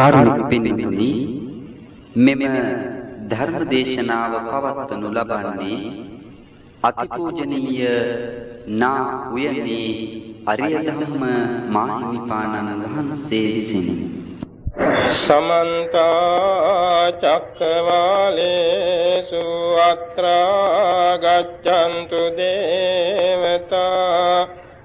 කාරුණික පින්තුනි මෙම ධර්ම දේශනාව පවත්වනු ලබන්නේ අතිපූජනීය නා උයනේ අරිය ධම්ම මාහිමිපාණන් වහන්සේ විසිනි. සමන්ත චක්කවාලේසු අත්‍රා ගච්ඡන්තු දේවතා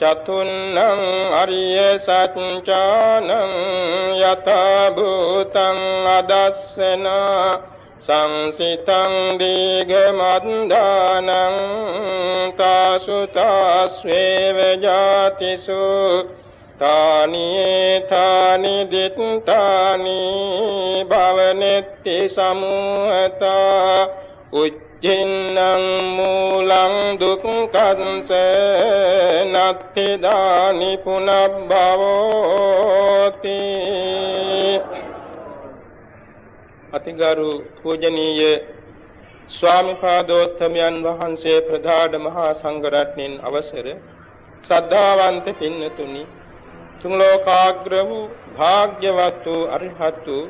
චතුන්නං අරිය සත්‍යානං යත භූතං අදස්සන සංසිතං දීඝ මන්දානං තාසුතාස්වේව ජාතිසු තානි තානි දිත්තානි භවනෙත්ති සමුහතා උච්ච ජින්නං මූලං දුක්ඛංස නත්ති දානි පුනබ්බවෝති අතිගරු පූජනීය ස්වාමිපාදෝත්තමයන් වහන්සේ ප්‍රධාන මහා සංඝරත්නයන් අවසර ශ්‍රද්ධාවන්ත පින්නතුනි තුන් ලෝකාග්‍ර වූ භාග්‍යවත් වූ අරිහත් වූ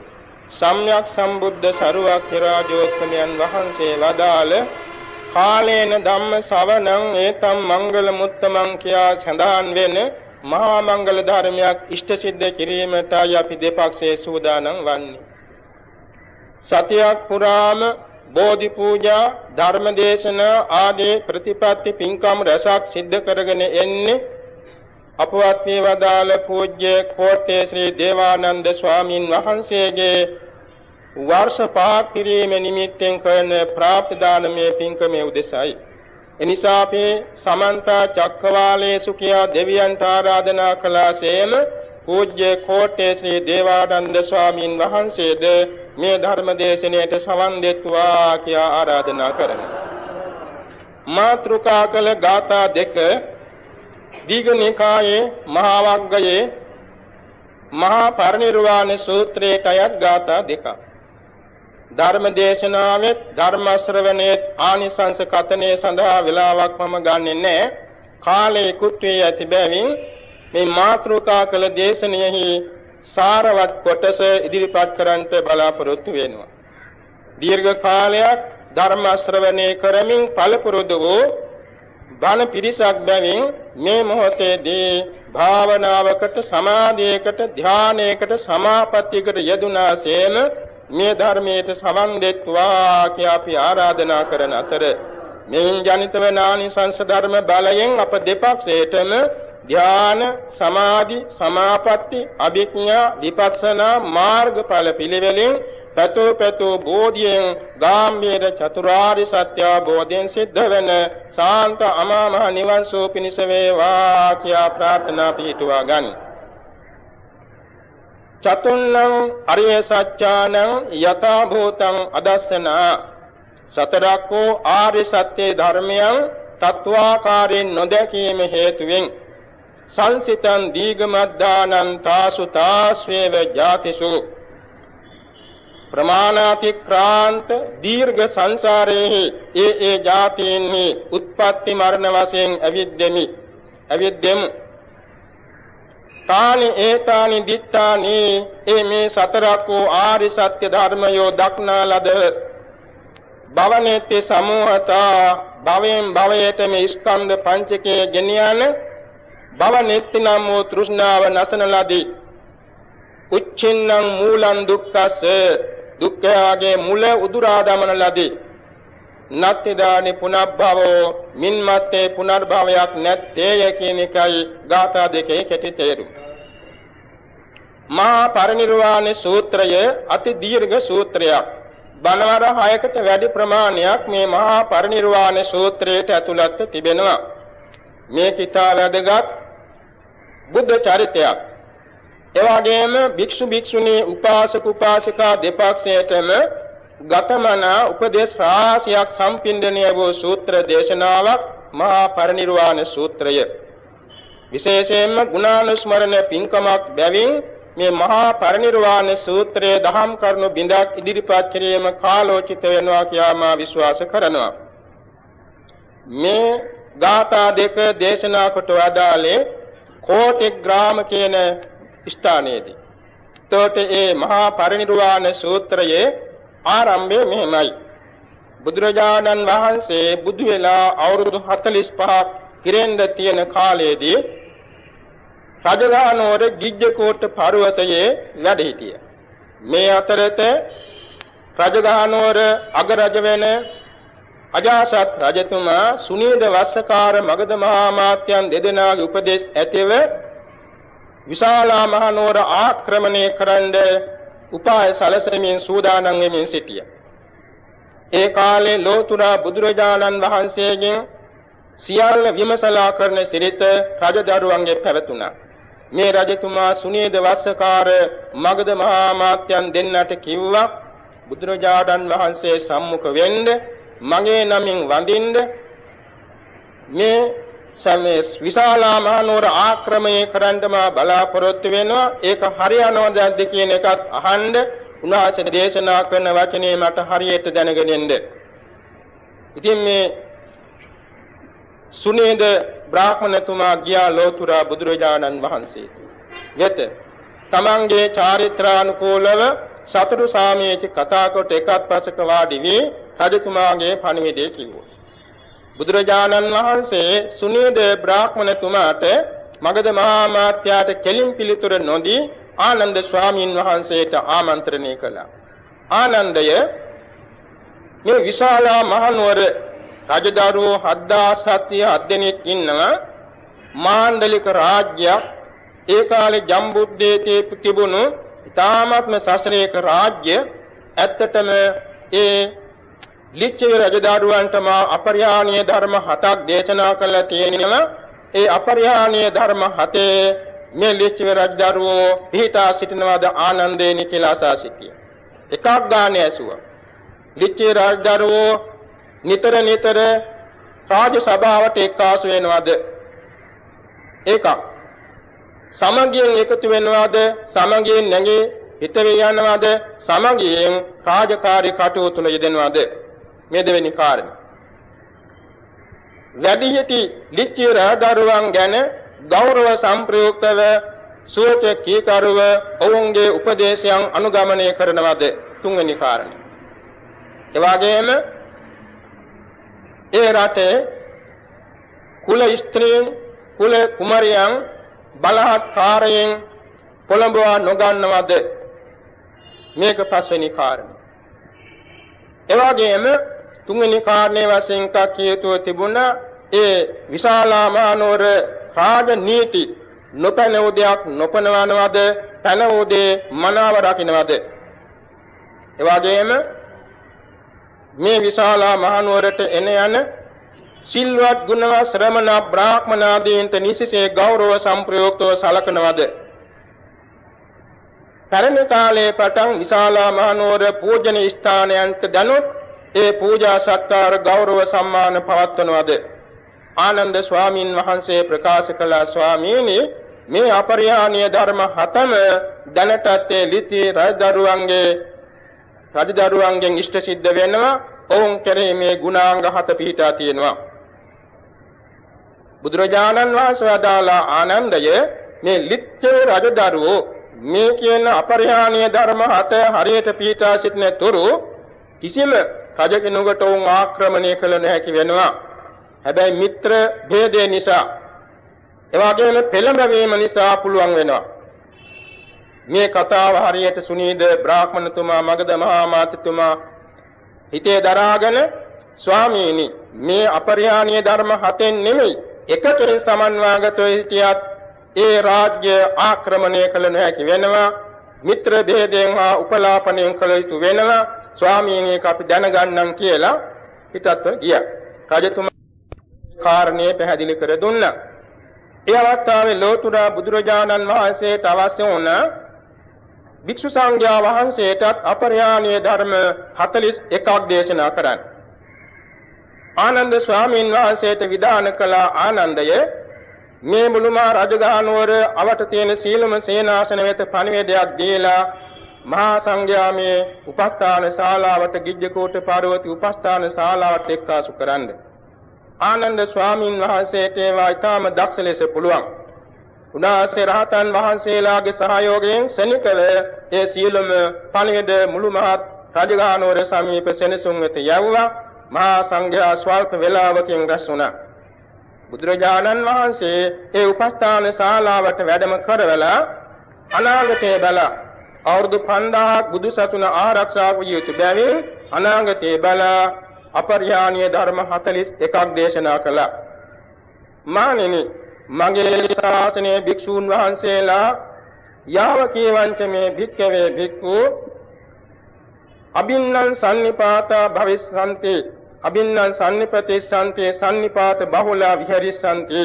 සම්්‍යක් සම්බුද්ධ සරුවක් රාජෝත්තමයන් වහන්සේ වදාළ කාලේන ධම්ම ශවණං ඒතම් මංගල මුත්තමං කියා සඳහන් වෙන මහා මංගල ධර්මයක් ඉෂ්ට සිද්ධ කිරීමටයි අපි දෙපක්ෂයේ සූදානම් වන්නේ. සතියක් පුරාම බෝධි පූජා ධර්ම දේශනා ආදී ප්‍රතිපත්ති පින්කම් රසක් සිද්ධ කරගෙන එන්නේ අපවත් මේ වදාළ පූජ්‍ය කෝට්ටේ ශ්‍රී දේවානන්ද ස්වාමින් වහන්සේගේ වර්ෂ පහක් පිරීම නිමිත්තෙන් කරන ප්‍රාප්ත දානමේ පින්කමේ උදෙසයි. එනිසා අපි සමන්ත චක්කවාලේසු කියා දෙවියන්ට ආරාධනා කළාසේම පූජ්‍ය කෝට්ටේ ශ්‍රී දේවානන්ද ස්වාමින් වහන්සේද මේ ධර්ම දේශනාවට සවන් දෙත්වා කියා ආරාධනා කරනවා. මාත්‍රුකා කළ ගාථා දෙක දීඝනිකායේ මහා වග්ගයේ මහා පරිනිර්වාණ සූත්‍රයට අයත් ගාථා දෙකක්. ධර්ම දේශනාවෙත් ධර්ම ශ්‍රවණයේ ආනිසංස කතනේ සඳහා වෙලාවක් මම ගන්නෙ නැහැ. කාලේ ඉක්ුත් වී ඇති බැවින් මේ මාතෘකා කළ දේශනයෙහි සාරවත් කොටස ඉදිරිපත් කරන්නට බලාපොරොත්තු වෙනවා. දීර්ඝ කාලයක් ධර්ම ශ්‍රවණය කරමින් පළපුරුදු වූ බණ පිරිසක් බැවින් මේ මොහොතේදී භාවනාවකට සමාධියකට ධානයකට සමාපත්තියකට යෙදුනාseම මේ ධර්මයට සවන් දෙත්වා කියා අපි ආරාධනා කරන අතර මෙයින් ජනිත වන ආනිසංස ධර්ම බලයෙන් අප දෙපක්ෂයටම ධාන සමාධි සමාපatti අභිඥා විපස්සනා මාර්ගඵල පිළිවෙලින් පැතෝ පැතෝ බෝධියෙන් ගාම්භීර චතුරාරි සත්‍ය අවබෝධයෙන් සිද්ධ වෙන සාන්ත අමා මහ නිවන් සෝ පිණිස වේවා කියා ප්‍රාර්ථනා පිටුවා ගනි. චතුන්නම් අරිය සත්‍යානං යථා භූතං අදස්සනා සතරක්කෝ ආර්ය සත්‍ය ධර්මයන් තත්වාකාරයෙන් නොදැකීම හේතුවෙන් සංසිතං දීගමද්දානං තාසු තාස්වේව ජාතිසු ප්‍රමාණාතික්‍රාන්ත දීර්ඝ සංසාරයේ ඒ ඒ જાතීන්හි උත්පත්ති මරණ වශයෙන් ඇවිද්දෙමි. ඇවිද්දෙමු. තානි ඒතානි දිත්තානි ඒ මේ සතරක් වූ ආරි සත්‍ය ධර්මයෝ දක්නා ලද භවනේති සමූහතා භවයෙන් භවයට මේ ස්කන්ධ පංචකයේ ගෙනියන භවනෙත්ති නම් වූ තෘෂ්ණාව නැසන ලදී. උච්චින්නම් මූලං දුක්ඛස්ස දුක්ඛයාගේ මුල උදුරා දමන ලදී නත්තිදානි පුනබ්භවෝ මින්මත්තේ පුනර්භවයක් නැත්තේය කියන එකයි ගාථා දෙකේ කෙටි තේරුම. මහා පරිනිර්වාණ සූත්‍රය අති දීර්ඝ සූත්‍රයක්. බණවර 6කට වැඩි ප්‍රමාණයක් මේ මහා පරිනිර්වාණ සූත්‍රයට ඇතුළත් තිබෙනවා. මේ කිතා වැදගත් බුද්ධ චරිතයක්. එවාගෙම භික්ෂු භික්ෂුණී උපාසක උපාසිකා දෙපක්ෂයටම ගතමන උපදේශ රාශියක් සම්පින්දණය වූ සූත්‍ර දේශනාවක් මහා පරිනිර්වාණ සූත්‍රය. විශේෂයෙන්ම ගුණානුස්මරණ පින්කමක් බැවින් මේ මහා පරිනිර්වාණ සූත්‍රයේ දහම් කරුණු බිඳක් ඉදිරිපත් කිරීම කාලෝචිත වෙනවා කියා මා විශ්වාස කරනවා. මේ ගාථා දෙක දේශනා කොට වදාලේ කෝටි ග්‍රාම කියන ස්ථානයේදී. එතකොට මේ මහා පරිනිර්වාණ සූත්‍රයේ ආරම්භය මෙහෙමයි. බුදුරජාණන් වහන්සේ බුදු වෙලා අවුරුදු 45ක් පිරෙන්ද තියෙන කාලයේදී රජගහනුවර ගිජ්ජකෝට පර්වතයේ වැඩ සිටිය. මේ අතරත රජගහනුවර අගරජ වෙන අජාසත් රජතුමා සුනීද වස්සකාර මගධ මහා මාත්‍යයන් දෙදෙනාගේ උපදේශ ඇතිව විශාලා මහනුවර ආක්‍රමණය කරන්න උපාය සැලසෙමින් සූදානම් වෙමින් සිටියා. ඒ කාලේ ලෝතුරා බුදුරජාණන් වහන්සේගෙන් සියල්ල විමසලා කරන සිරිත රජදරුවන්ගේ පැවතුණා. මේ රජතුමා සුනීද වස්සකාර මගධ මහා මාත්‍යයන් දෙන්නට කිව්වා බුදුරජාණන් වහන්සේ සම්මුඛ වෙන්න මගේ නමින් වඳින්න මේ සමේ විශාලා මහනුවර ආක්‍රමණය කරන්නම බලාපොරොත්තු වෙනවා ඒක හරියනවද කියන එකත් අහන්න උන්වහන්සේ දේශනා කරන වචනේ මට හරියට දැනගෙන ඉන්න. ඉතින් මේ සුනේද බ්‍රාහ්මණතුමා ගියා ලෝතුරා බුදුරජාණන් වහන්සේට. වෙත තමන්ගේ චාරිත්‍රානුකූලව සතුරු සාමයේච කතා කොට එකත් පසක වාඩි වී රජතුමාගේ පණිවිඩය කිව්වා. බුදුරජාණන් වහන්සේ සුනේද බ්‍රාහ්මණතුමාට මගධ මහා මාත්‍යාට කෙලින් පිළිතුර නොදී ආනන්ද ස්වාමීන් වහන්සේට ආමන්ත්‍රණය කළා. ආනන්දය මේ විශාලා මහනුවර රජදරුවෝ 7700 දෙනෙක් ඉන්නවා. මාණ්ඩලික රාජ්‍යයක්. ඒ කාලේ ජම්බුද්දේතේ තිබුණු ඊ타ත්ම ශාස්ත්‍රීය රාජ්‍ය. ඇත්තටම ඒ ලිච්ඡවි රජදරුවන්ට මා අපරිහානීය ධර්ම හතක් දේශනා කළා තියෙනවා. ඒ අපරිහානීය ධර්ම හතේ මේ ලිච්ඡවි රජදරුවෝ පිහිටා සිටිනවාද ආනන්දේනි කියලා අසා සිටියා. එකක් ගානේ ඇසුවා. ලිච්ඡවි රජදරුවෝ නිතර නිතර රාජ සභාවට එක්කාසු වෙනවද? ඒකක් සමගියෙන් එකතු වෙනවද? සමගියෙන් නැගී හිත වේ යනවද? සමගියෙන් රාජකාරී කටයුතු තුල යෙදෙනවද? මේ දෙවෙනි කාරණය වැඩිහිටි ලිච්ඡි රාදරුවන් ගැන ගෞරව සම්ප්‍රයුක්තව සුවචකී කරුව ඔවුන්ගේ උපදේශයන් අනුගමනය කරනවද? තුන්වෙනි කාරණය එවාගෙම ඒ රටේ කුල ස්ත්‍රීන් කුල කුමරියන් බලහත්කාරයෙන් කොළඹවා නොගන්නවද? මේක පස්වෙනි කාරණය. එවාගෙම තුන්වෙනි කාරණේ වශයෙන් කකියතුව තිබුණා. ඒ විශාලාමානෝර රාජ නීති නොපැනවූ දෙයක් නොපනවනවද? පැනවූ දේ මනාව රකින්නවද? එවාගෙම මේ විශාලා මහනුවරට එන යන සිල්වත් ගුණවත් ශ්‍රමණ බ්‍රාහ්මනාදීන්ට නිසිසේ ගෞරව සම්ප්‍රයුක්තව සලකනවද? පැරණි කාලයේ පටන් විශාලා මහනුවර පූජනීය ස්ථානයන්ට දනුත් ඒ පූජා සත්කාර ගෞරව සම්මාන පවත්වනවද? ආනන්ද ස්වාමින් වහන්සේ ප්‍රකාශ කළ ස්වාමීනි මේ අපරිහානීය ධර්ම හතම දැනටත් ඒ ලිති රජදරුවන්ගේ රජදරුවන්ගෙන් ඉෂ්ට සිද්ධ වෙනවා. ඔවුන් කෙරෙහි මේ ගුණාංග හත පිහිටා තියෙනවා. බුදුරජාණන් වහන්සේ වදාලා ආනන්දය මේ ලිච්ඡව රජදරුවෝ මේ කියන අපරිහානීය ධර්ම හත හරියට පිහිටා සිටින තුරු කිසිම රජ කෙනෙකුට වුන් ආක්‍රමණය කළ නොහැකි වෙනවා. හැබැයි මිත්‍ර භේදය නිසා එවාගෙම පෙළඹවීම නිසා පුළුවන් වෙනවා. මේ කතාව හරියට සුනීද බ්‍රාහ්මණතුමා මගධ මහා මාත්‍යතුමා හිතේ දරාගෙන ස්වාමීනි මේ අපරිහානීය ධර්ම හතෙන් නෙමෙයි එකකින් සමන්වාගතව සිටියත් ඒ රාජ්‍ය ආක්‍රමණය කළ නොහැකි වෙනවා. මිත්‍ර ભેදයෙන් හා උපලාපණයෙන් කළ යුතු වෙනවා. ස්වාමීනි අපි දැනගන්නම් කියලා පිටත්ව ගියා රජතුමා කාරණේ පැහැදිලි කර දුන්නා ඒ අවස්ථාවේ ලෝතුරා බුදුරජාණන් වහන්සේට අවශ්‍ය වුණ භික්ෂු සංඝයා වහන්සේටත් අපරිහානීය ධර්ම 41ක් දේශනා කරන්න. ආනන්ද ස්වාමීන් වහන්සේට විධාන කළ ආනන්දය මේ මුළුමහා රජගහනුවර අවට තියෙන සීලම සේනාසන වෙත පණිවිඩයක් දීලා මහා සංඝයා මේ උපස්ථාන ශාලාවට ගිජ්ජකෝට පාර්වති උපස්ථාන ශාලාවට එක්කාසු කරන්නේ ආනන්ද ස්වාමීන් වහන්සේට ඒවා ඊටාම දක්ෂ ලෙස පුළුවන්. උන්වහන්සේ රහතන් වහන්සේලාගේ සහයෝගයෙන් සෙනිකව ඒ සියලුම පණිවිඩ මුළු මහත් රජගහනුවර සමීප සෙනසුන් වෙත යවුවා. මහා සංඝයා ස්වල්ප වේලාවකින් රැස් වුණා. බුදුරජාණන් වහන්සේ ඒ උපස්ථාන ශාලාවට වැඩම කරවලා අනාගතයේ බල අවුරුදු 5000ක් බුදුසසුන ආරක්ෂා වූ යුතු බැවින් අනාගතයේ බල අපරිහානීය ධර්ම 41ක් දේශනා කළා. මානෙනි මගේ ශාසනයේ භික්ෂූන් වහන්සේලා යාව කීවංච මේ භික්කවේ භික්ඛු අබින්නං sannipātā bhavissanti අබින්නං sannipatisanti sannipāta bahula viharissanti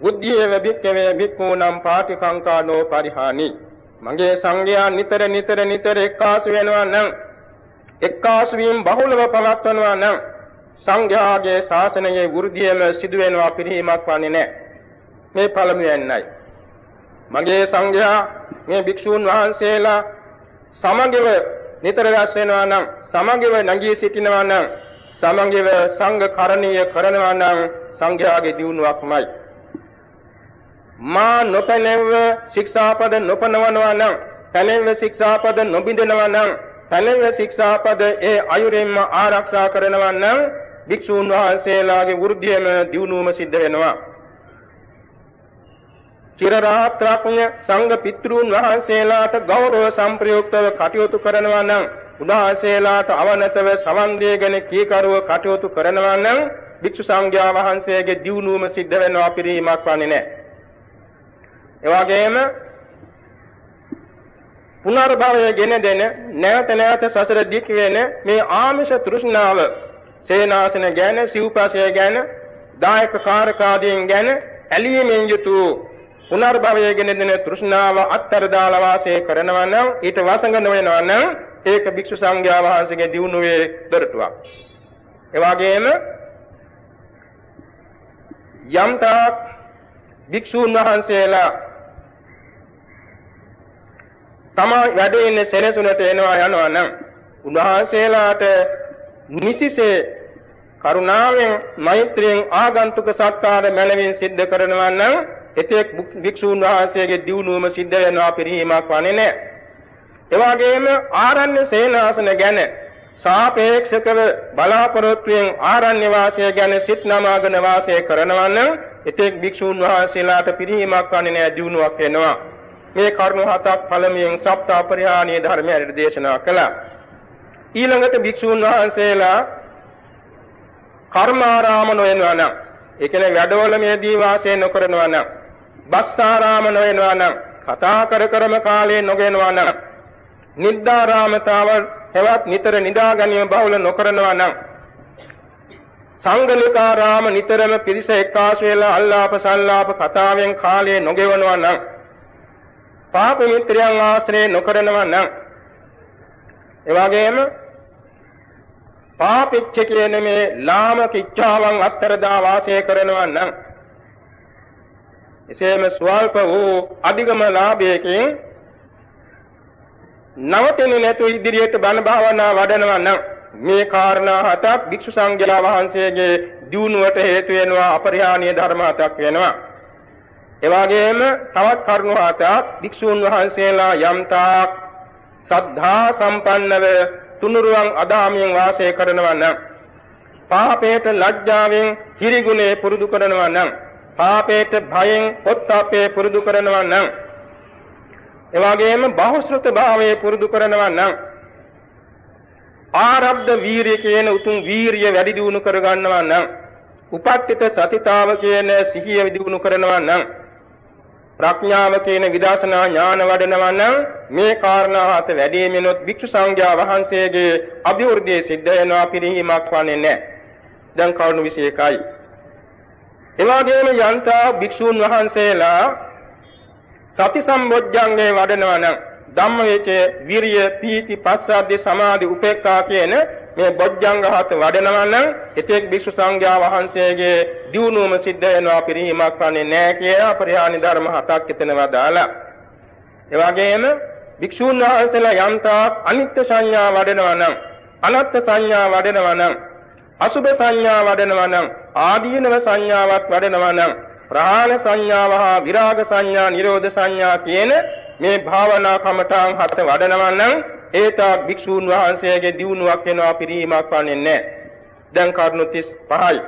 බුද්ධියේව භික්කවේ භික්ඛූනම් පාටිකංකානෝ පරිහානි මගේ සංඝයා නිතර නිතර නිතර එක්කාසු වෙනවා නම් එක්කාසු වීම බහුලව පවත්වනවා නම් සංඝයාගේ ශාසනයේ වෘද්ධියම සිදු වෙනවා පිරිහීමක් වන්නේ නැහැ. මේ පළමුවෙන්නයි. මගේ සංඝයා මේ භික්ෂූන් වහන්සේලා සමගිව නිතර රැස් වෙනවා නම් සමගිව නැගී සිටිනවා නම් සමගිව සංඝ කරණීය කරනවා නම් සංඝයාගේ දියුණුවක්මයි. මා නොපැනෙව ශික්ෂාපද නොපනවනවා නම් පැනෙව ශික්ෂාපද නොබිඳනවා නම් පැලව ශික්ෂාපද ඒ අයුරින්ම ආරක්ෂා කරනවා නම් භික්ෂූන් වහන්සේලාගේ වෘද්ධියම දියුණුවම සිද්ධ වෙනවා. චිරරාත්‍රාපුඤ්ඤ සංඝ පිතෘන් වහන්සේලාට ගෞරව සම්ප්‍රයුක්තව කටයුතු කරනවා නම් උන්වහන්සේලාට අවනතව සවන් දීගෙන කීකරුව කටයුතු කරනවා නම් භික්ෂු සංඝයා වහන්සේගේ දියුණුවම සිද්ධ වෙනවා පිරීමක් වන්නේ නැහැ. එවාගෙම පුනර්භවය ගෙන දෙන නැවත නැවත සසර දික් වෙන මේ ආමිෂ තෘෂ්ණාව සේනාසන ගැන සිව්පසය ගැන දායක කාරකාදීන් ගැන ඇලීමෙන් යුතු පුනර්භවය ගෙන දෙන තෘෂ්ණාව අත්තර දාලා වාසය කරනවා නම් ඊට වසඟ නොවෙනවා නම් ඒක භික්ෂු සංඝයා වහන්සේගේ දියුණුවේ දොරටුවක්. ඒ වගේම යම්තා භික්ෂුන් වහන්සේලා තමා වැඩ ඉන්නේ සෙනසුනට එනවා යනවා නම් උන්වහන්සේලාට නිසිසේ කරුණාවෙන් මෛත්‍රියෙන් ආගන්තුක සත්කාර මැනවින් සිද්ධ කරනවා නම් එතෙක් භික්ෂූන් වහන්සේගේ දියුණුවම සිද්ධ වෙනවා පිරිහීමක් වන්නේ නැහැ. ඒ වගේම ආරණ්‍ය සේනාසන ගැන සාපේක්ෂකව බලාපොරොත්තුෙන් ආරණ්‍ය වාසය ගැන සිත් නමාගෙන වාසය කරනවා නම් එතෙක් භික්ෂූන් වහන්සේලාට පිරිහීමක් වන්නේ නැහැ දියුණුවක් වෙනවා. මේ කරුණු හතක් පළමුවෙන් සප්ත අපරිහානීය ධර්මයට දේශනා කළා. ඊළඟට භික්ෂූන් වහන්සේලා කර්මාරාම නොයනවා නම් ඒ කියන්නේ වැඩවල මේදී වාසය නොකරනවා නම් බස්සාරාම නොයනවා නම් කතා කර කරම කාලේ නොගෙනවා නම් නිද්දාරාමතාව හෙවත් නිතර නිදා ගැනීම බහුල නොකරනවා නම් සංගලිකාරාම නිතරම පිරිස එක්කාසු වෙලා අල්ලාප සල්ලාප කතාවෙන් කාලය නොගෙවනවා නම් පාප මිත්‍රයන් ආශ්‍රය නොකරනවා නම් එවාගෙම පාපිච්ච කියන මේ ලාමක ඉච්ඡාවන් අත්තරදා වාසය කරනවා නම් එසේම ස්වල්ප වූ අධිගම ලාභයකින් නවතින්නේ නැතු ඉදිරියට බණ භාවනා වඩනවා නම් මේ කාරණා හතක් භික්ෂු සංඝයා වහන්සේගේ දියුණුවට හේතු වෙනවා අපරිහානීය ධර්ම හතක් වෙනවා. එවාගෙම තවත් කරුණු හතක් භික්ෂූන් වහන්සේලා යම්තාක් සද්ධා සම්පන්නව තුනුරුවන් අදාමියෙන් වාසය කරනවා නම් පාපේට ලැජ්ජාවෙන් හිරිගුණේ පුරුදු කරනවා නම් පාපේට භයෙන් පොත්තාපේ පුරුදු කරනවා නම් එවාගෙම බහුශ්‍රත භාවයේ පුරුදු කරනවා නම් ආරබ්ධ වීරිය කියන උතුම් වීරිය වැඩි දියුණු කර ගන්නවා නම් උපට්ඨිත සතිතාව කියන සිහිය දියුණු කරනවා නම් ප්‍රඥාව කියන විදර්ශනා ඥාන වඩනවා නම් මේ කාරණා හත වැඩිමිනොත් භික්ෂු සංඝයා වහන්සේගේ අභිවෘද්ධිය සිද්ධ වෙනවා පිරිහීමක් වන්නේ නැහැ. දැන් කරුණු 21යි. එවාගෙම යන්තා භික්ෂූන් වහන්සේලා සති සම්බොජ්ජංගේ වඩනවා නම් ධම්මවිචේ විරිය පීති පස්සද්ධි සමාධි උපේක්ඛා කියන මේ බොජ්ජංග හත වඩනවා නම් එතෙක් භික්ෂු සංඝයා වහන්සේගේ දියුණුවම සිද්ධ වෙනවා පිරිහීමක් වන්නේ නැහැ කියලා පරිහානි ධර්ම හතක් එතනවා දාලා ඒ වගේම භික්ෂූන් වහන්සේලා යම්තා අනිත්‍ය සංඥා වඩනවා නම් අනත්ත් සංඥා වඩනවා නම් අසුභ සංඥා වඩනවා නම් ආදීනව සංඥාවක් වඩනවා නම් ප්‍රාණ සංඥාව හා විරාග සංඥා නිරෝධ සංඥා කියන මේ භාවනා කමඨාන් හත වඩනවා නම් ඒතා භික්ෂූන් වහන්සේගේ දියුණුවක් වෙනවා පිරීමක් වන්නේ නැහැ. දැන් කරුණු 35යි.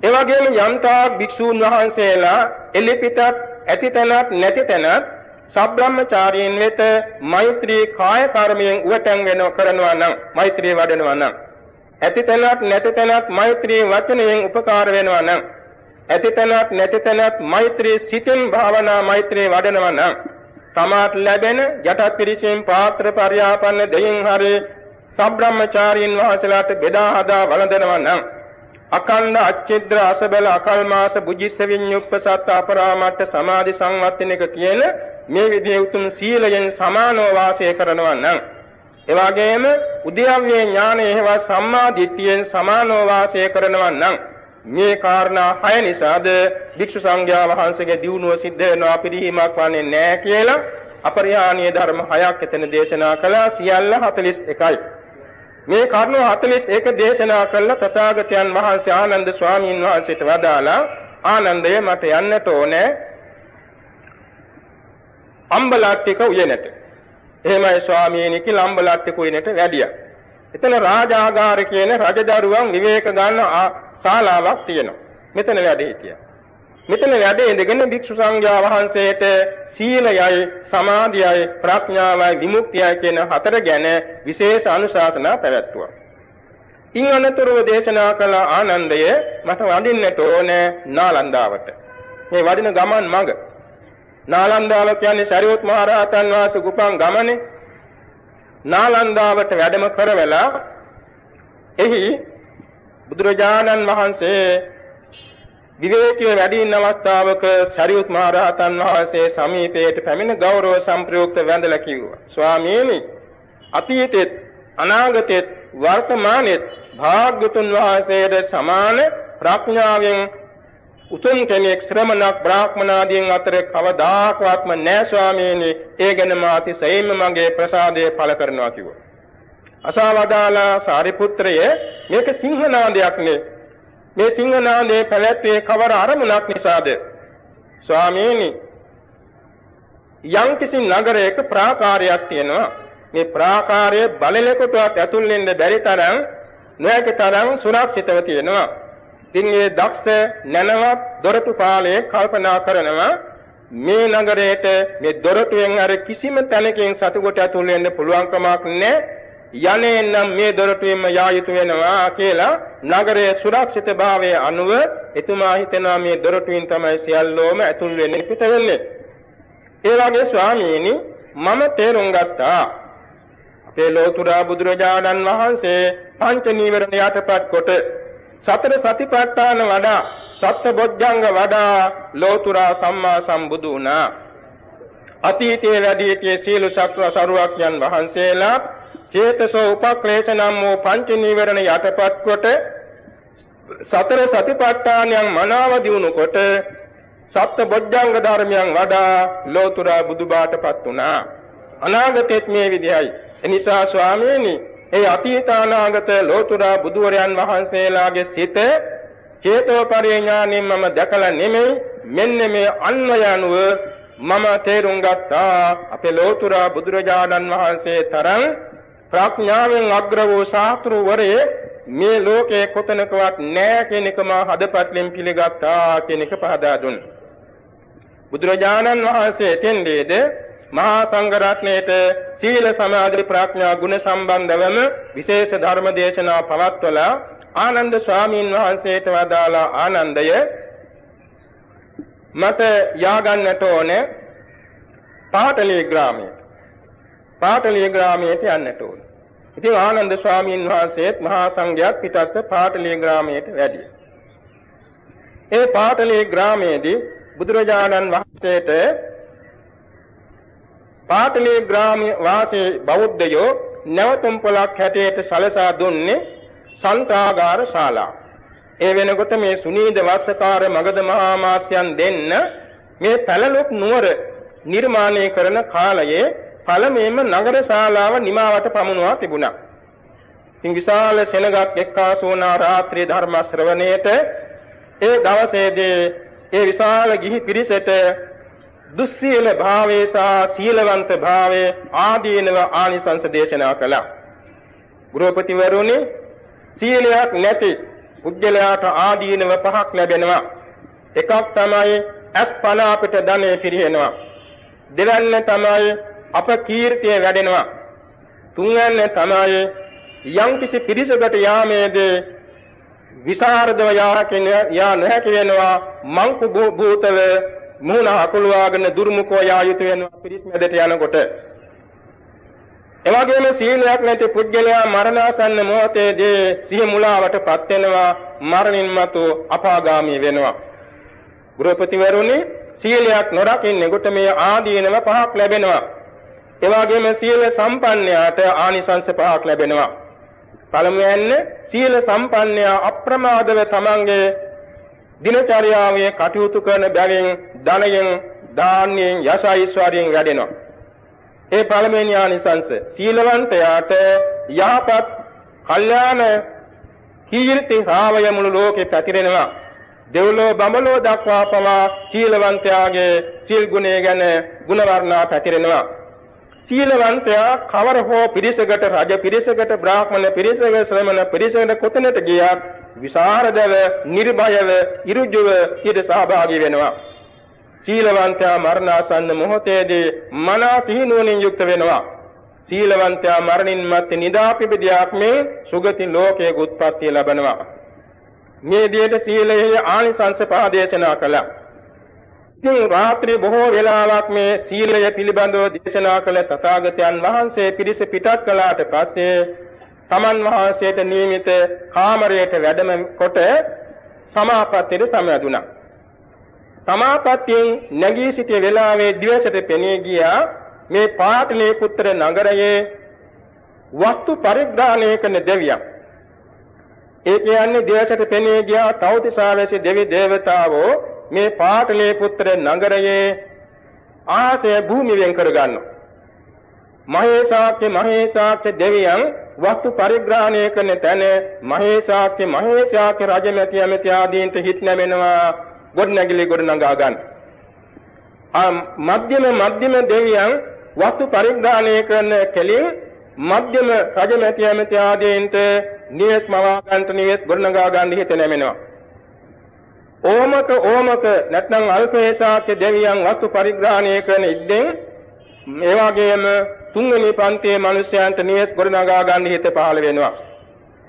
ඒ වගේම යම්තා භික්ෂූන් වහන්සේලා එලිපිටත් ඇතිතැනත් නැතිතැනත් සබ්‍රාහ්මචාරීන් වෙත මෛත්‍රී කාය කර්මයෙන් උවටන් වෙන කරනවා නම් මෛත්‍රී වඩනවා නම් ඇතිතැනත් නැතිතැනත් මෛත්‍රී වචනයෙන් උපකාර වෙනවා නම් ඇතිතැනත් නැතිතැනත් මෛත්‍රී සිතින් භාවනා මෛත්‍රී වඩනවා නම් තමාට ලැබෙන යටත් පිරිසෙන් පාත්‍ර පරියාපන්න දෙයින් හරි සබ්‍රාහ්මචාරීන් වහන්සේලාට බෙදා හදා වළඳනවා නම් අකණ්ඩ අච්චිද්‍ර අසබල අකල්මාස බුජිස්ස විඤ්ඤුප්පසත් අපරාමට්ට සමාධි සංවත්තිනක කියන මේ විදිහේ උතුම් සීලයෙන් සමානව වාසය කරනවා නම් එවාගෙම උද්‍යව්‍ය ඥානයේ හේවා සම්මා දිට්ඨියෙන් සමානව වාසය කරනවා නම් මේ කාරණා හය නිසාද භික්ෂු සංඝයා වහන්සේගේ දියුණුව සිද්ධ වෙනවා පිළිහිමක් වන්නේ නැහැ කියලා අපරිහානීය ධර්ම හයක් එතන දේශනා කළා සියල්ල 41යි. මේ කරුණු 41 දේශනා කළ තථාගතයන් වහන්සේ ආනන්ද ස්වාමීන් වහන්සේට වදාලා ආනන්දය මට යන්නට ඕනේ අම්බලට්ටික උයනට. එහෙමයි ස්වාමීනි කියලා අම්බලට්ටික උයනට වැඩියා. එතන රාජාගාර කියන රජදරුවන් විවේක ගන්න ශාලාවක් තියෙනවා. මෙතන වැඩ හිටියා. මෙතන වැඩ ඉඳගෙන භික්ෂු සංඝයා වහන්සේට සීලයයි සමාධියයි ප්‍රඥාවයි විමුක්තියයි කියන හතර ගැන විශේෂ අනුශාසනා පැවැත්තුවා. ඉන් අනතුරුව දේශනා කළ ආනන්දය මට වඩින්නට ඕනේ නාලන්දාවට. මේ වඩින ගමන් මඟ නාලන්දාව කියන්නේ සරියොත් මහ රහතන් වහන්සේ ගුපන් ගමනේ නාලන්දාවට වැඩම කරවලා එහි බුදුරජාණන් වහන්සේ විවේකීව වැඩ ඉන්න අවස්ථාවක සරියුත් මහ රහතන් වහන්සේ සමීපයට පැමිණ ගෞරව සම්ප්‍රයුක්ත වැඳලා කිව්වා. ස්වාමීනි අතීතෙත් අනාගතෙත් වර්තමානෙත් භාග්‍යතුන් වහන්සේට සමාන ප්‍රඥාවෙන් උතුම් කෙනෙක් ශ්‍රමණක් බ්‍රාහ්මනාදීන් අතර කවදාකවත්ම නැහැ ස්වාමීනි. ඒ ගැන මා අතිශයින්ම මගේ ප්‍රසාදය පළ කරනවා කිව්වා. අසවදාලා සාරිපුත්‍රය මේක සිංහනාදයක් නේ මේ සිංහනාදේ පැවැත්වේ කවර අරමුණක් නිසාද? ස්වාමීනි යම්කිසි නගරයක ප්‍රාකාරයක් තියෙනවා. මේ ප්‍රාකාරයේ බලලෙකටවත් ඇතුල් වෙන්න බැරි තරම් නොයක තරම් සුරක්ෂිතව තියෙනවා. ඉතින් මේ දක්ෂ නැනවත් දොරටු පාලයේ කල්පනා කරනවා. මේ නගරයට මේ දොරටුවෙන් අර කිසිම තැනකින් සතුට ඇතුල් වෙන්න පුළුවන් කමක් නැහැ යන්නේ නම් මේ දොරටුවෙන්ම යා යුතු වෙනවා කියලා නගරයේ සුරක්ෂිතභාවයේ අනුව එතුමා හිතනවා මේ දොරටුවෙන් තමයි සියල්ලෝම ඇතුල් වෙන්නේ පිට වෙන්නේ. ඒ වගේ ස්වාමීනි මම තේරුම් ගත්තා. අපේ ලෝතුරා බුදුරජාණන් වහන්සේ පංච නීවරණ යටපත් කොට සතර සතිපට්ඨාන වඩා සත්බොධ්‍යංග වඩා ලෝතුරා සම්මා සම්බුදු වුණා. අතීතයේ වැඩිහිටියේ සීල සත්ව සරුවක්යන් වහන්සේලා චේතසෝ උපක්ලේශ නම් වූ පංච නීවරණ යටපත් කොට සතර සතිපට්ඨානයන් මනාව දිනු කොට සත්බොධ්‍යංග ධර්මයන් වඩා ලෝතුරා බුදුබාටපත් වුණා. අනාගතෙත් මේ විදිහයි. එනිසා ස්වාමීනි ඒ අතීතානාගත ලෝතුරා බුදුවරයන් වහන්සේලාගේ සිත චේතෝ පරිඥාණයෙන් මම දැකලා නෙමෙයි මෙන්න මේ අන්වය අනුව මම තේරුම් ගත්තා. අපේ ලෝතුරා බුදුරජාණන් වහන්සේ තරම් ප්‍රඥාවෙන් අග්‍ර වූ ශාස්ත්‍රවරයේ මේ ලෝකේ කොතනකවත් නැහැ කියන එක මා හදපත්ලෙන් පිළිගත්තා කියන එක පහදා දුන්නා. බුදුරජාණන් වහන්සේ එතෙන්දීද මහා සංඝ රත්නයේට සීල සමාධි ප්‍රඥා ගුණ සම්බන්ධවම විශේෂ ධර්ම දේශනා පවත්වලා ආනන්ද ස්වාමීන් වහන්සේට වදාලා ආනන්දය මට යාගන්නට ඕනේ පාටලී ග්‍රාමයට. පාටලී ග්‍රාමයට යන්නට ඕනේ. ඉතින් ආනන්ද ස්වාමීන් වහන්සේත් මහා සංඝයාත් පිටත් පාටලී ග්‍රාමයට වැඩියා. ඒ පාටලී ග්‍රාමයේදී බුදුරජාණන් වහන්සේට පාටලී ග්‍රාම වාසී බෞද්ධයෝ නැවතුම් පොලක් හැටියට සලසා දුන්නේ සන්තාගාර ශාලා. ඒ වෙනකොට මේ සුනීද වස්සකාර මගධ මහා මාත්‍යයන් දෙන්න මේ පැලලොක් නුවර නිර්මාණය කරන කාලයේ පළමුවෙන්ම නගර ශාලාව නිමාවට පමුණවා තිබුණා. ඉතින් විශාල සෙනගක් එක්කාසු වුණා රාත්‍රී ධර්ම ශ්‍රවණයට ඒ දවසේදී ඒ විශාල ගිහි පිරිසට දුස්සීල භාවයේ සහ සීලවන්ත භාවයේ ආදීනව ආනිසංස දේශනා කළා. ගෘහපතිවරුනි සීලයක් නැති පුජ්‍යලයාට ආදීනව පහක් ලැබෙනවා. එකක් තමයි අස්පන අපිට ධනෙ පිරිහෙනවා. දෙවැන්න තමයි අප කීර්තිය වැඩෙනවා. තුන්වැන්න තමයි යම්කිසි පිරිසකට යාමේදී විසරදව යාකින යා නොහැකි වෙනවා මංකු භූතව මුහුණ අකුලවාගෙන දුර්මුඛව යා යුතු වෙනවා පිරිස් මැදට යනකොට. එවැගේම සීලයක් නැති පුද්ගලයා මරණාසන්න මොහොතේදී සිහ මුලාවටපත් වෙනවා මරණින් මතු අපාගාමී වෙනවා. ගෘහපතිවරුනි සීලයක් නොරකින්නේ කොට මේ ආදීනව පහක් ලැබෙනවා. එවැගේම සීල සම්පන්නයාට ආනිසංස පහක් ලැබෙනවා. පළමුවෙන්න සීල සම්පන්නයා අප්‍රමාදව තමන්ගේ දිනචර්යාවේ කටයුතු කරන බැවින් ධනයෙන් දාන්‍යයෙන් යස ඓශ්වර්යයෙන් වැඩෙනවා. ඒ පළමුවෙනි ආනිසංස සීලවන්තයාට යහපත් කල්යාණ කීර්ති රාවය මුළු ලෝකේ පැතිරෙනවා. දෙව්ලෝ බඹලෝ දක්වා පවා සීලවන්තයාගේ සීල් ගුණය ගැන ගුණ වර්ණා පැතිරෙනවා. සීලවන්තයා කවර හෝ පිරිසකට රජ පිරිසකට බ්‍රාහ්මණ පිරිසකට ශ්‍රමණ පිරිසකට කොතැනට ගියත් විසරදව නිර්භයව ඉරුජුව ඊට සහභාගී වෙනවා. සීලවන්තයා මරණාසන්න මොහොතේදී මනස සිහිනුවණින් යුක්ත වෙනවා. සීලවන්තයා මරණින් මත්තේ නිදාපිබිදියක් මේ සුගති ලෝකයේ උත්පත්ති ලැබනවා. මේ විදිහට සීලයේ ආනිසංස පහ දේශනා කළා. ඉතින් රාත්‍රී බොහෝ වෙලාවක් මේ සීලය පිළිබඳව දේශනා කළ තථාගතයන් වහන්සේ පිරිස පිටත් කළාට පස්සේ තමන් වහන්සේට නියමිත කාමරයට වැඩම කොට සමාපත්තියට සමවැදුණා. සමාපත්තියෙන් නැගී සිටිය වෙලාවේ දිවසට පෙනී ගියා මේ පාටලී පුත්‍ර නගරයේ වස්තු පරිග්‍රහණය කරන දෙවියන්. ඒ කියන්නේ දිවසට පෙනී ගියා තවතිසාවැසි දෙවි දේවතාවෝ මේ පාටලී පුත්‍ර නගරයේ ආසය භූමි වෙන් කරගන්නවා. මහේසාක්‍ය මහේසාක්‍ය දෙවියන් වස්තු පරිග්‍රහණය කරන තැන මහේසාක්‍ය මහේසාක්‍ය රජමැති ඇමති ආදීන්ට හිට නැමෙනවා ගොඩනැගිලි ගොඩ නගා ගන්න. ආ මධ්‍යම මධ්‍යම දෙවියන් වස්තු පරිග්‍රහණය කරන කෙලින් මධ්‍යම රජමැති ඇමති ආදීන්ට නිවෙස් මවා ගන්නට නිවෙස් ගොඩ නගා ගන්න හිත නැමෙනවා. ඕමක ඕමක නැත්නම් අල්පේශාක්‍ය දෙවියන් වස්තු පරිග්‍රහණය කරන ඉද්දෙන් මේ වගේම තුන්වෙනි පන්තියේ මිනිසයන්ට නිවෙස් ගොඩනගා ගන්න හිත පහළ වෙනවා.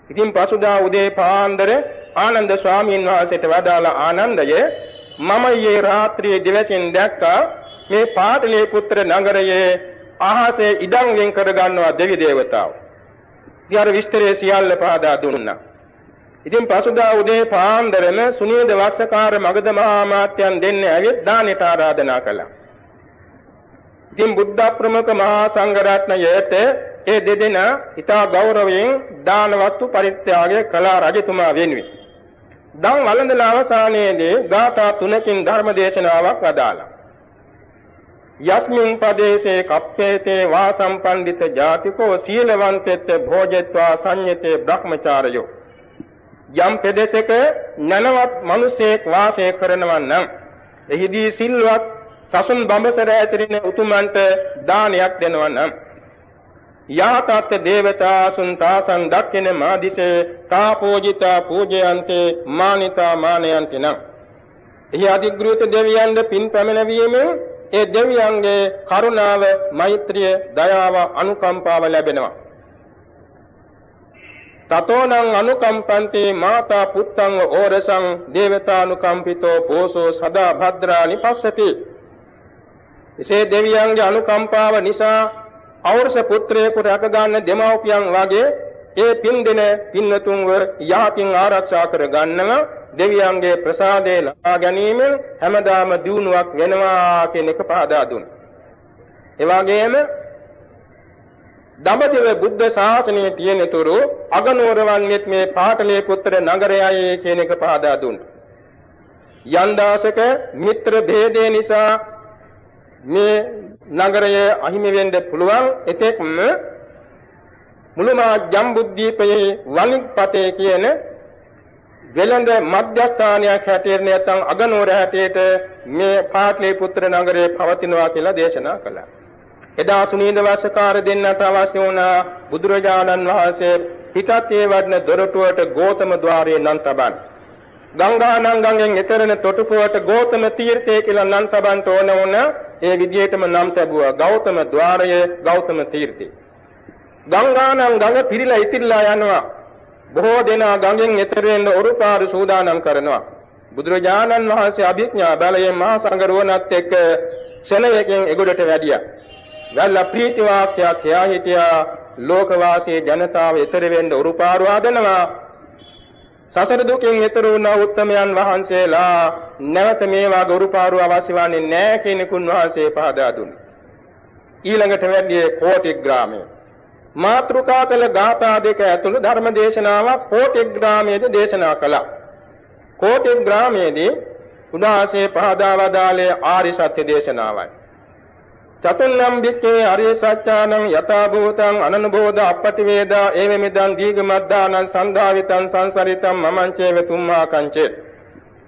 ඉතින් පසුදා උදේ පාන්දර ආනන්ද ස්වාමීන් වහන්සේට වදාළ ආනන්දය මම ඊයේ රාත්‍රියේ දිවසින් දැක්කා මේ පාටලී පුත්‍ර නගරයේ අහසේ ඉඩම් වෙන් කර ගන්නවා දෙවි දේවතාවෝ. ඊයර විස්තරය සියල්ල පහදා දුන්නා. ඉතින් පසුදා උදේ පාන්දරම සුනීද වස්සකාර මගධ මහා මාත්‍යයන් දෙන්න ඇවිත් දානෙට ආරාධනා කළා. ඉතින් බුද්ධ ප්‍රමුඛ මහා සංඝ රත්නයේට ඒ දෙදෙනා ඊටා ගෞරවයෙන් දාන වස්තු පරිත්‍යාගය කළා රජතුමා වෙනුවෙන්. දන් වළඳලා අවසානයේදී ගාථා තුනකින් ධර්ම දේශනාවක් වදාළා. යස්මින් පදේශේ කප්පේතේ වාසම්පණ්ඩිත ජාතිකෝ සීලවන්තෙත් භෝජත්වා සංයතේ බ්‍රහ්මචාරයෝ යම් ප්‍රදේශයක නනවත් මිනිසෙක් වාසය කරනවා නම් එහිදී සිල්වත් සසුන් බඹසර ඇසිරෙන උතුමන්ට දානයක් දෙනවා නම් යාතත් දේවතාසුන් තාසං දක්ඛින මාදිසේ තා පූජිතා පූජයන්තේ මානිතා මානයන්ති නම් එහි අධිග්‍රහිත දෙවියන්ද පින් පැමිණවීමෙන් ඒ දෙවියන්ගේ කරුණාව, මෛත්‍රිය, දයාව, අනුකම්පාව ලැබෙනවා. තතෝනං අනුකම්පන්ති මාතා පුත්තං ඕරසං දේවතානුකම්පිතෝ පෝසෝ සදා භද්‍රානි පස්සති එසේ දෙවියන්ගේ අනුකම්පාව නිසා අවරස පුත්‍රයෙකු රැක ගන්න දෙමව්පියන් වගේ ඒ පින් දෙන පින්නතුන්ව යහකින් ආරක්ෂා කර ගන්නව දෙවියන්ගේ ප්‍රසාදේ ලබා ගැනීමෙන් හැමදාම දියුණුවක් වෙනවා කියන එක පහදා දුන්නා. ඒ වගේම දඹදිව බුද්ධ ශාසනයේ තියෙන තුරු අගනුවරවන්නෙත් මේ පාටලීපුත්‍ර නගරයයි කියන එක පහදා දුන්නා. යන්දාසක මිත්‍ර භේදේ නිසා මේ නගරය අහිමි වෙන්න පුළුවන් එතෙක්ම මුළුමහා ජම්බුද්දීපයේ වණික්පතේ කියන වෙළඳ මධ්‍යස්ථානයක් හැටියට නැත්නම් අගනුවර හැටියට මේ පාටලීපුත්‍ර නගරය පවතිනවා කියලා දේශනා කළා. එදා සුනීද වස්සකාර දෙන්නට අවශ්‍ය වුණ බුදුරජාණන් වහන්සේ පිටතේ වඩන දොරටුවට ගෝතම ద్వාරයේ නම් තබන්. ගංගානංගයෙන් එතරන තොටුපුවට ගෝතම තීර්ථය කියලා නම් තබන්ට ඕන වුණ ඒ විදිහටම නම් තැබුවා. ගෞතම ద్వාරය ගෞතම තීර්ථය. ගංගානං ගඟ පිරීලා ඉතිරිලා යනවා. බොහෝ දෙනා ගඟෙන් එතර වෙන්න ඔරුපාරු සූදානම් කරනවා. බුදුරජාණන් වහන්සේ අභිඥා බලයෙන් මහා සංඝරුවනත් එක්ක ක්ෂණයකින් එගොඩට වැඩියා. වැල්ලා ප්‍රීති වාක්‍යයක් කියා හිටියා ලෝකවාසී ජනතාව ඊතර වෙන්න උරුපාරු ආදනවා සසර දුකින් ඊතර වුණ උත්තමයන් වහන්සේලා. නැවත මේ වාගේ උරුපාරු අවශ්‍ය වන්නේ නැහැ කියන කුන් වහන්සේ පහදා දුන්නා. ඊළඟට වැඩි කෝටි ග්‍රාමයේ මාත්‍රුකා කළ ගාථා දෙක ඇතුළු ධර්ම දේශනාවක් කෝටි ග්‍රාමයේද දේශනා කළා. කෝටි ග්‍රාමයේදී උදාසේ පහදා වදාළේ ආරි සත්‍ය දේශනාවයි. චතුල්ලම් වික්කේ අරිය සත්‍යානං යථා භූතං අනනුබෝධ අපටි වේදා ඒව මිදං දීඝ මද්දානං සන්දාවිතං සංසරිතං මමං චේව තුම්මා කංචේ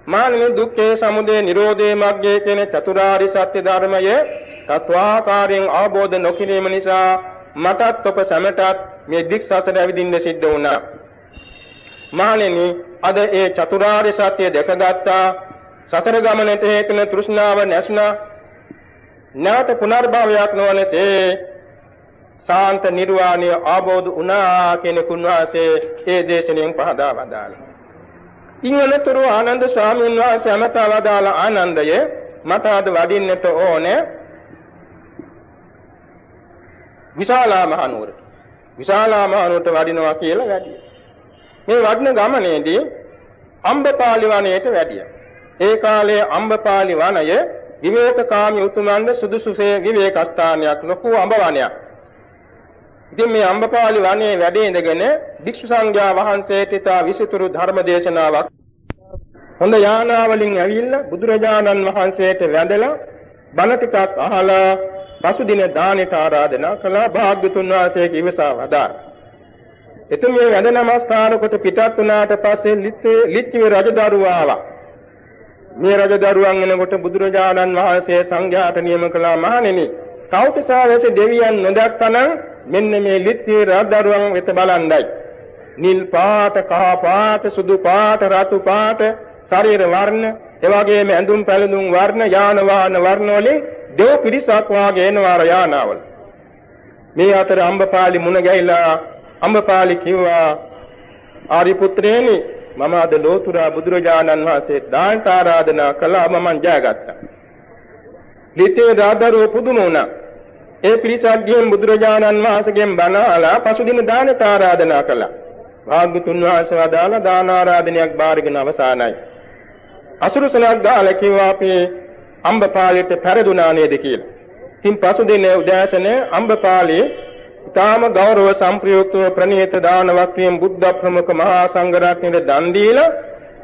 මානව දුක්ඛේ සමුදය නිරෝධේ මග්ගේ කියන චතුරාරි සත්‍ය ධර්මය තත්වාකාරයෙන් අවබෝධ නොකිරීම නිසා මටත් ඔබ සැමටත් මේ දික් සසර ඇවිදින්න සිද්ධ වුණා. මහණෙනි අද ඒ චතුරාර්ය සත්‍ය දැකගත්තා. සසර ගමනට හේතුන තෘෂ්ණාව නැසුණා නැවත පුනර්භවයක් නොවනසේ සාන්ත නිර්වාණය ආબોධ වුණා කියන කුණවාසේ ඒ දේශනෙන් පහදා වදාළා. ඉංගලතරු ආනන්ද ස්වාමීන් වහන්සේ අමතා වදාළ ආනන්දය මට අද වඩින්නට ඕනේ විශාලා මහනුවරට. විශාලා මහනුවරට වඩිනවා කියලා වැඩිය. මේ වඩන ගමනේදී අම්බපාලි වනයේට වැඩියා. ඒ කාලේ අම්බපාලි වනය විවේකකාමී උතුමන්ගේ සුදුසුසේ විවේක ස්ථානයක් ලොකු අඹ වනයක්. ඉතින් මේ අම්බපාලි වනයේ වැඩ ඉඳගෙන භික්ෂු සංඝයා වහන්සේට තා විසිතුරු ධර්ම දේශනාවක් හොඳ යානාවලින් ඇවිල්ලා බුදුරජාණන් වහන්සේට වැඳලා බණ ටිකක් අහලා පසුදින දානෙට ආරාධනා කළා භාග්‍යතුන් වහන්සේගේ ඉවසා වදා. එතුමිය වැඳ නමස්කාර කොට පිටත් වුණාට පස්සේ ලිච්ඡවි රජදරුවා ආවා. මේ රජදරුවන් එනකොට බුදුරජාණන් වහන්සේ සංඝයාට නියම කළා මහණෙනි කෞතුසාවැසි දෙවියන් නොදක්කනම් මෙන්න මේ ලිත්ති රජදරුවන් වෙත බලන්දයි නිල් පාට කහ පාට සුදු පාට රතු පාට ශරීර වර්ණ එවාගේම ඇඳුම් පැළඳුම් වර්ණ යාන වාහන වර්ණ වලින් දෙව් පිරිසක් වාගේ එනවාර යානාවල මේ අතර අම්බපාලි මුණ ගැහිලා අම්බපාලි කිව්වා ආරි පුත්‍රයනි මම අද ලෝතුරා බුදුරජාණන් වහන්සේ දානට ආරාධනා කළා මම ජයගත්තා. ලිතේ රාදරුව පුදුම වුණා. ඒ පිරිසක්ගෙන් බුදුරජාණන් වහන්සේගෙන් බණ අහලා පසුදින දානට ආරාධනා කළා. භාග්‍යතුන් වහන්සේ වදාලා දාන ආරාධනයක් බාරගෙන අවසానයි. අසුරුසලක් ගාලා කිව්වා අපි අම්බපාලෙට පෙරදුනා නේද කියලා. ඉතින් පසුදින උදෑසන අම්බපාලේ ඊටාම ගෞරව සම්ප්‍රයුක්තව ප්‍රණීත දාන වක්තියෙන් බුද්ධ ප්‍රමුඛ මහා සංඝරත්නයේ දන් දීලා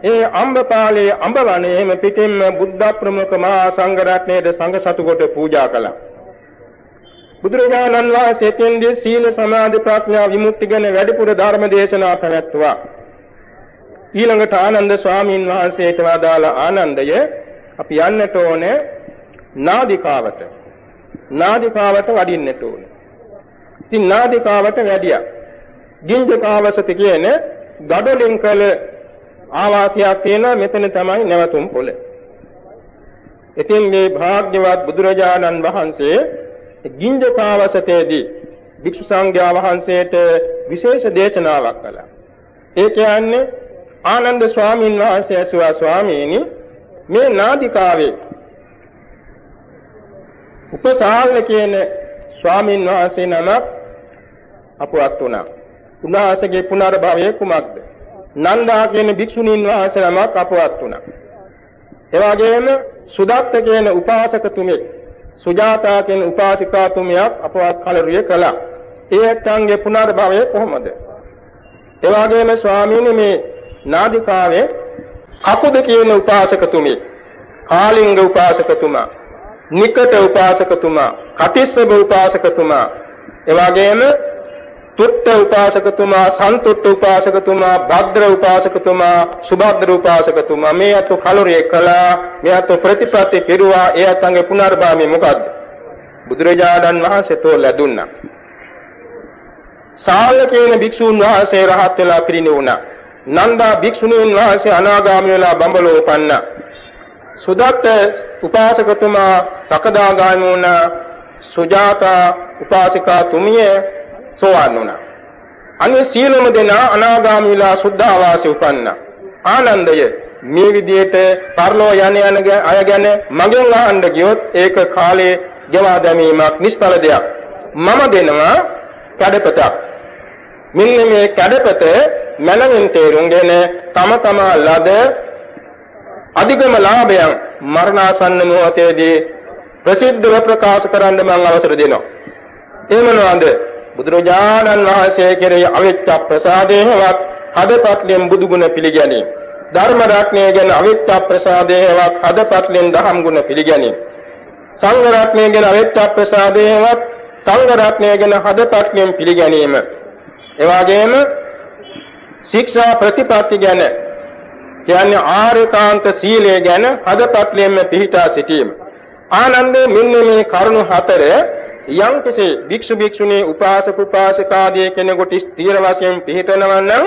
ඒ අම්බපාලේ අම්බවණේම පිටින්ම බුද්ධ ප්‍රමුඛ මහා සංඝරත්නයේ සංඝ සතු කොට පූජා කළා. බුදුරජාණන් වහන්සේ තෙන්දී සීල සමාධි ප්‍රඥා විමුක්ති ගැන වැඩිපුර ධර්ම දේශනා පැවැත්වුවා. ඊළඟට ආනන්ද ස්වාමීන් වහන්සේට වදාළ ආනන්දය අපි යන්නට ඕනේ නාදිකාවට. නාදිකාවට වඩින්නට ඕනේ. ඉතින් නාදිකාවට වැඩියා. ගින්ජකාවසති කියන ගඩොලින් කළ ආවාසයක් තියෙනවා මෙතන තමයි නැවතුම් පොළ. ඉතින් මේ භාග්‍යවත් බුදුරජාණන් වහන්සේ ගින්ජකාවසතේදී භික්ෂු සංඝයා වහන්සේට විශේෂ දේශනාවක් කළා. ඒ කියන්නේ ආනන්ද ස්වාමීන් වහන්සේ ඇසුවා ස්වාමීනි මේ නාදිකාවේ උපසාහල කියන ස්වාමීන් වහන්සේ නමක් අපවත් වුණා. උන්වහන්සේගේ පුනර්භවය කුමක්ද? නන්දා කියන භික්ෂුණීන් වහන්සේ නමක් අපවත් වුණා. එවාගෙම සුදත්ත කියන උපාසකතුමෙක් සුජාතා කියන උපාසිකාතුමියක් අපවත් කලරුවේ කළා. ඒ ඇත්තන්ගේ පුනර්භවය කොහොමද? එවාගෙම ස්වාමීනි මේ නාදිකාවේ කකුද කියන උපාසකතුමෙක් කාලිංග උපාසකතුමා නිකට උපාසකතුමා කටිස්සබ උපාසකතුමා එවාගෙම තුට්ට උපාසකතුමා සන්තුට්ට උපාසකතුමා භද්‍ර උපාසකතුමා සුභද්‍ර උපාසකතුමා. මේ අතු කලොරිය කළා මේ අතු ප්‍රතිපත්ති පිරුවා ඒ අතංගේ පුනර්භාමි මොකද්ද? බුදුරජාණන් වහන්සේ තෝරලා දුන්නා සාල කියන භික්ෂුන් වහන්සේ රහත් වෙලා පිරිණිවුණා නන්දා භික්ෂුණීන් වහන්සේ අනාගාමී වෙලා බඹලෝ උපන්නා. සුදත්ත උපාසකතුමා සකදාගාමී වුණා. සුජාතා උපාසිකා තුමිය සෝවාන් වුණා. අනේ සීලම දෙනා අනාගාමීලා සුද්ධාවාසී උපන්නා. ආනන්දය මේ විදිහට පරලෝ යන යන අය ගැන මගෙන් අහන්න ගියොත් ඒක කාලේ ගෙවා දැමීමක් නිෂ්ඵල දෙයක්. මම දෙනවා කඩපතක්. මෙන්න මේ කඩපත මනමින් තේරුම්ගෙන තම තමා ලද අධිගම ලාභයන් මරණාසන්න මොහොතේදී ප්‍රසිද්ධව ප්‍රකාශ කරන්න මම අවසර දෙනවා. ඒ මොනවාද? බුදුරජාණන් වහන්සේ කෙරෙහි අවිච්ඡ ප්‍රසාදේවත් හදපත්ලෙන් බුදුගුණ පිළිගැනීම. ධර්ම රත්නය ගැන අවිච්ඡ ප්‍රසාදේවත් හදපත්ලෙන් දහම් ගුණ පිළිගැනීම. සංඝ රත්නය ගැන අවිච්ඡ ප්‍රසාදේවත් සංඝ රත්නය ගැන හදපත්ලෙන් පිළිගැනීම. එවාගෙම ශික්ෂා ප්‍රතිපatti ගැන කියන්නේ ආරේකාන්ත සීලය ගැන හදපත්ලෙන්ම පිළිටා සිටීම. ආනන්දේ මෙන්න මේ කරුණු හතර යම් කෙසේ භික්ෂු භික්ෂුණී උපාසක උපාසිකාදී කෙනෙකුට ස්ථීර වශයෙන් පිළිපෙනවා නම්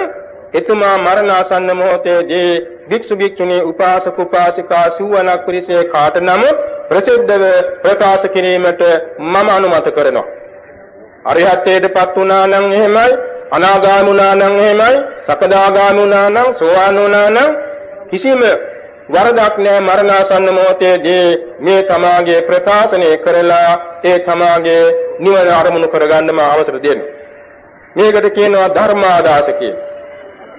එතුමා මරණාසන්න මොහොතේදී භික්ෂු භික්ෂුණී උපාසක උපාසිකා සිවණක් පිරිසේ කාට නමුත් ප්‍රසිද්ධව ප්‍රකාශ කිරීමට මම අනුමත කරනවා. අරිහත්ත්වයටපත් වුණා නම් එහෙමයි අනාගාමුණා නම් එහෙමයි සකදාගාමුණා නම් සෝවාන් වුණා නම් කිසිම වරදක් නැහැ මරණාසන්න මොහොතේදී මේ තමාගේ ප්‍රකාශනය කරලා ඒ තමාගේ නිවන අරමුණු කරගන්නම අවසර දෙන්න. මේකට කියනවා ධර්මාදාස කියලා.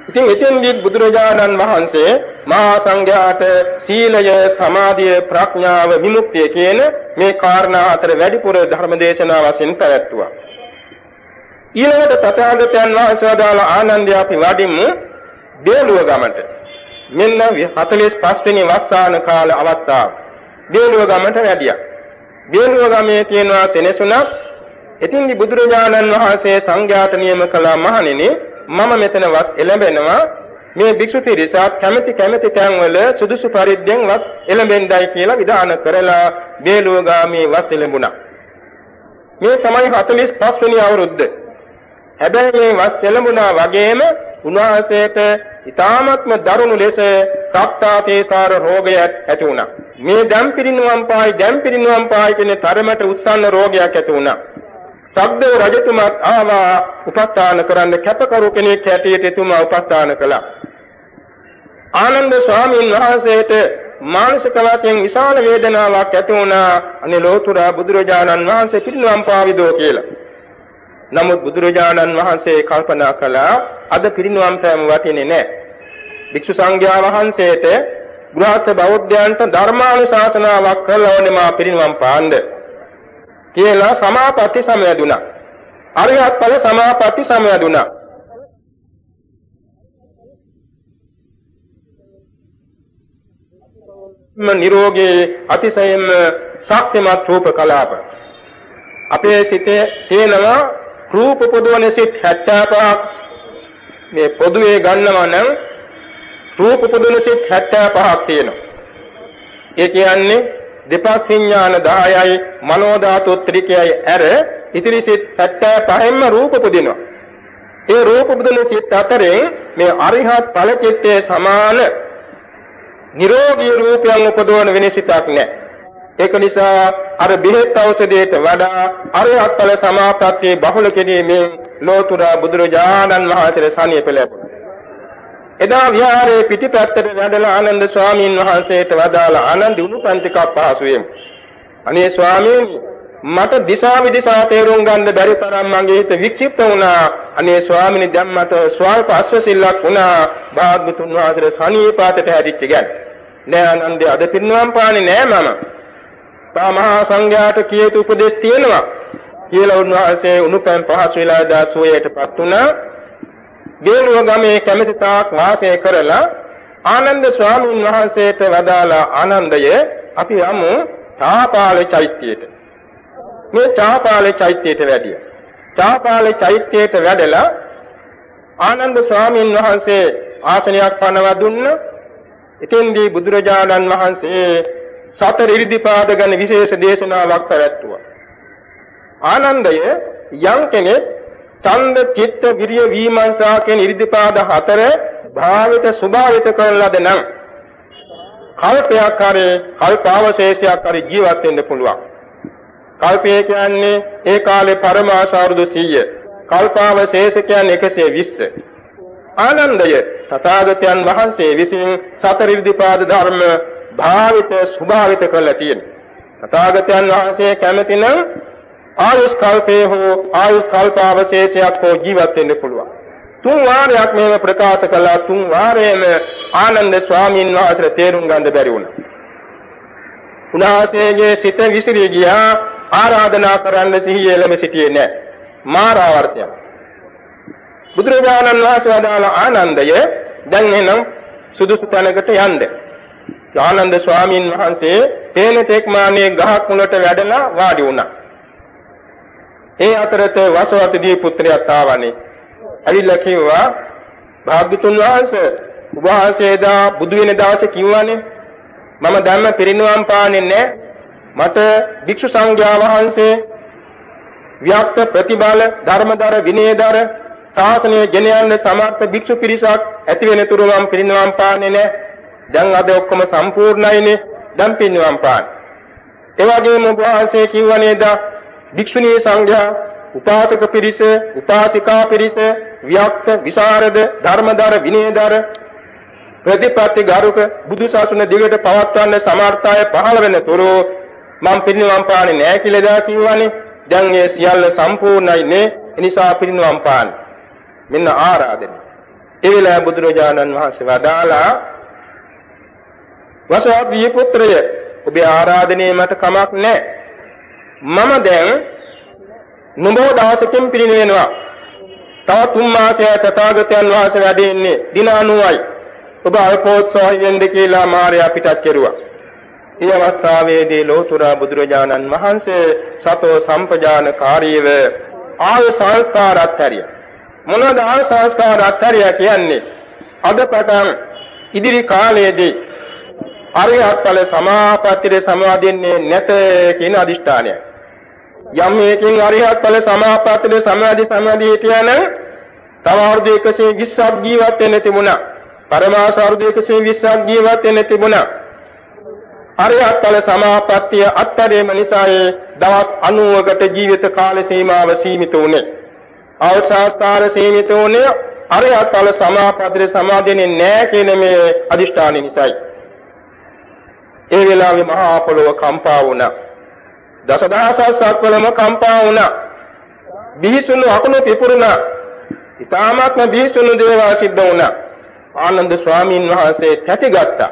ඉතින් එතෙන්දී බුදුරජාණන් වහන්සේ මහා සංඝයාට සීලය, සමාධිය, ප්‍රඥාව, විමුක්තිය කියන මේ කාරණා අතර වැඩිපුර ධර්ම දේශනා වශයෙන් පැවැත්තුවා. ඊළඟට තථාගතයන් වහන්සේ වදාළ ආනන්දය අපි වඩිමු දේලුව ගමට. මෙන්න 45 වෙනි වස්සාන කාල අවස්ථාව. දේනුව ගමට වැඩියා. දේනුව ගමේ තියෙනවා සෙනසුණක්. එතින්දි බුදුරජාණන් වහන්සේ සංඝයාට නියම කළා මහණෙනි මම මෙතන වස් එළඹෙනවා මේ භික්ෂු පිරිසත් කැමැති කැමැති තැන්වල සුදුසු පරිද්දෙන් වස් එළඹෙන්නයි කියලා විධාන කරලා බේලුව ගාමී වස් එළඹුණා. මේ තමයි 45 වෙනි අවුරුද්ද. හැබැයි මේ වස් එළඹුණා වගේම උන්වහන්සේට ඊ타ත්ම දරුණු ලෙස සක්තාතේසාර රෝගයක් ඇති වුණා. මේ දැන් පිරිනුවම් පායි දැන් පිරිනුවම් පායි කියන තරමට උත්සන්න රෝගයක් ඇති වුණා. සබ්දේ රජතුමාත් ආවා උපස්ථාන කරන්න කැපකරු කෙනෙක් හැටියට එතුමා උපස්ථාන කළා. ආනන්ද ස්වාමීන් වහන්සේට මානසික වශයෙන් විශාල වේදනාවක් ඇති වුණා. අනේ ලෝතුරා බුදුරජාණන් වහන්සේ පිරිනුවම් පාවිදෝ කියලා. නමුත් බුදුරජාණන් වහන්සේ කල්පනා කළා අද පිරිනුවම් පෑම වටින්නේ නැහැ. භික්ෂු සංඝයා වහන්සේට ගෘහස්ත බෞද්ධයන්ට ධර්මානුශාසනාවක් කළා ඕනේ මා පිරිනුවම් පාන්න කියලා සමාපatti සමය දුනා. අරිහත් ඵල සමාපatti සමය දුනා. නිරෝගී අතිශයින්ම ශක්තිමත් රූප කලාප අපේ සිතේ තියෙනවා රූප පොදවන සිත් 75ක් මේ පොදුවේ ගන්නවා නම් රූප පොදවන සිත් 75ක් තියෙනවා. ඒ කියන්නේ දෙපස් විඥාන 10යි මනෝ ධාතු ත්‍රිකයයි ඇර ඉතිරි සිත් 75න්ම රූප පොදිනවා. ඒ රූප පොදවන සිත් අතරින් මේ අරිහත් ඵල චිත්තයේ සමාන නිරෝගී රූපයන් උපදවන වෙන සිතක් නැහැ. ඒක නිසා අර බෙහෙත් ඖෂධයට වඩා අරහත් ඵල සමාපත්තියේ බහුල කිරීමෙන් ලෝතුරා බුදුරජාණන් වහන්සේ සනියප ලැබුණා. එදා විහාරයේ පිටිපැත්තට වැඩලා ආනන්ද ස්වාමීන් වහන්සේට වදාළ ආනන්ද උණුපන්තිකක් පහසුවෙන්. අනේ ස්වාමීන් මට දිශා විදිසා තේරුම් ගන්න බැරි තරම් මගේ හිත වික්ෂිප්ත වුණා. අනේ ස්වාමීනි දැන් මට ස්වල්ප අස්වැසිල්ලක් වුණා. භාග්‍යතුන් වහන්සේ සනීපාතට හැදිච්ච ගැන. නෑ ආනන්දේ අද පින්නම් පාන්නේ නෑ මම. මහා සංඝයාට කියතු උපදේශ තියෙනවා කියලා උන්වහන්සේ උණුපැන් පහසු වෙලා දාසුවයටපත් වුණා. බේරුව ගමේ කැමැති තාක් වාසය කරලා ආනන්ද ස්වාමීන් වහන්සේට වදාලා ආනන්දය අපි යමු චාපාලේ චෛත්‍යයට. මේ චාපාලේ චෛත්‍යයට වැඩිය. චාපාලේ චෛත්‍යයට වැඩලා ආනන්ද ස්වාමීන් වහන්සේ ආසනයක් පනවා දුන්න. එතෙන්දී බුදුරජාණන් වහන්සේ සතර ඉරිදිපාද ගැන විශේෂ දේශනාවක් පැවැත්තුවා. ආනන්දය යම් කෙනෙක් ඡන්ද චිත්ත විරිය විමර්ශා කියන ඉරිදිපාද හතර භාවිත ස්වභාවිත කරන ලද නම් කල්පයක් හරි කල්පාවශේෂයක් හරි ජීවත් වෙන්න පුළුවන්. කල්පය කියන්නේ ඒ කාලේ පරමාසාරුදු 100. කල්පාවශේෂ කියන්නේ 120. ආනන්දය තථාගතයන් වහන්සේ විසින් සතර ඉරිදිපාද ධර්ම භාවිත ස්වභාවිත කරලා තියෙනවා. තථාගතයන් වහන්සේ කැමති නම් ආයුෂ් කල්පේ හෝ ආයුෂ් කල්පාවශේෂයක් හෝ ජීවත් වෙන්න පුළුවන්. තුන් වාරයක් මේව ප්‍රකාශ කළා තුන් වාරයේම ආනන්ද ස්වාමීන් වහන්සේ තේරුම් ගන්න බැරි වුණා. උන්වහන්සේගේ සිත විසිරී ගියා ආරාධනා කරන්න සිහියෙලම සිටියේ නැහැ. මාරාවර්තය. බුදුරජාණන් වහන්සේ වදාළ ආනන්දය දැන් එනම් සුදුසු තැනකට යන්න. ආනන්ද ස්වාමීන් වහන්සේ තේන තෙක්මානේ ගහක් මුලට වැඩලා වාඩි වුණා. ඒ අතරත වසවතදී පුත්‍රයාත් ආවනේ. ඇවිල්ලා කිව්වා භාග්‍යතුන් වහන්සේ ඔබ වහන්සේදා බුදු වෙන දවසේ කිව්වානේ මම ධර්ම පිරිනුවම් පාන්නේ නැහැ. මට භික්ෂු සංඝයා වහන්සේ ව්‍යාප්ත ප්‍රතිබල ධර්මදර විනයදර ශාසනය ගෙන යන්න සමර්ථ භික්ෂු පිරිසක් ඇති වෙන තුරු මම පිරිනුවම් පාන්නේ නැහැ. දැන් අද ඔක්කොම සම්පූර්ණයිනේ. දැන් පින්වම් පාන. ඒ වගේම ඔබ වහන්සේ කිව්ව නේද? භික්ෂුණී සංඝයා, උපාසක පිරිස, උපාසිකා පිරිස, වික්ත, විසරද, ධර්මදර, විනයදර ප්‍රතිපත්ති ගරුක බුදු සසුන දිගට පවත්වන්න සමර්ථය පහළ වෙන තුරු මම පිරිනිවන් පාන්නේ නැහැ කියලා දා කිව්වනේ. දැන් මේ සියල්ල සම්පූර්ණයි නේ. එනිසා පිරිනිවන් පාන්න. මෙන්න ආරාධනය. ඒ වෙලාව බුදුරජාණන් වහන්සේ වදාලා වසවත්ී පුත්‍රය ඔබේ ආරාධනයේ මට කමක් නැහැ. මම දැන් නුඹව දවසකින් පිරිනිවෙනවා. තව තුන් මාසයක් තථාගතයන් වහන්සේ වැඩ ඉන්නේ දින 90යි. ඔබ අල්පෝත්සවයෙන් දෙ කියලා මාර්යා පිටත් කෙරුවා. මේ අවස්ථාවේදී ලෝතුරා බුදුරජාණන් වහන්සේ සතෝ සම්පජානකාරීව ආය සංස්කාරාත්තරය මොනවාද ආය සංස්කාරාත්තරය කියන්නේ අද පටන් ඉදිරි කාලයේදී අරියත් ඵල සමාපත්තියේ සමාදින්නේ නැත කියන අදිෂ්ඨානයයි. යම් මේකින් අරියත් ඵල සමාපත්තියේ සමාදි සමාදි හිටියනම් තව අවුරුදු 120ක් ජීවත් වෙන්න තිබුණා. පරමාස අවුරුදු 120ක් ජීවත් වෙන්න තිබුණා. අරියත් ඵල සමාපත්තිය අත්තරේම නිසායේ දවස් 90කට ජීවිත කාල සීමාව සීමිත වුණේ. අවසාස්කාර සීමිත වුණේ අරියත් ඵල සමාපත්තියේ සමාදින්නේ නැහැ කියන මේ අදිෂ්ඨානය නිසායි. ඒ වෙලාවේ මහා පොළොව කම්පා වුණා. දසදහසක් සත්වලම කම්පා වුණා. බිහිසුණු අකුණු පිපුරුණා. ඊ타මාත්ම බිහිසුණු දේවා සිද්ධ වුණා. ආනන්ද ස්වාමීන් වහන්සේ තැටිගත්තා.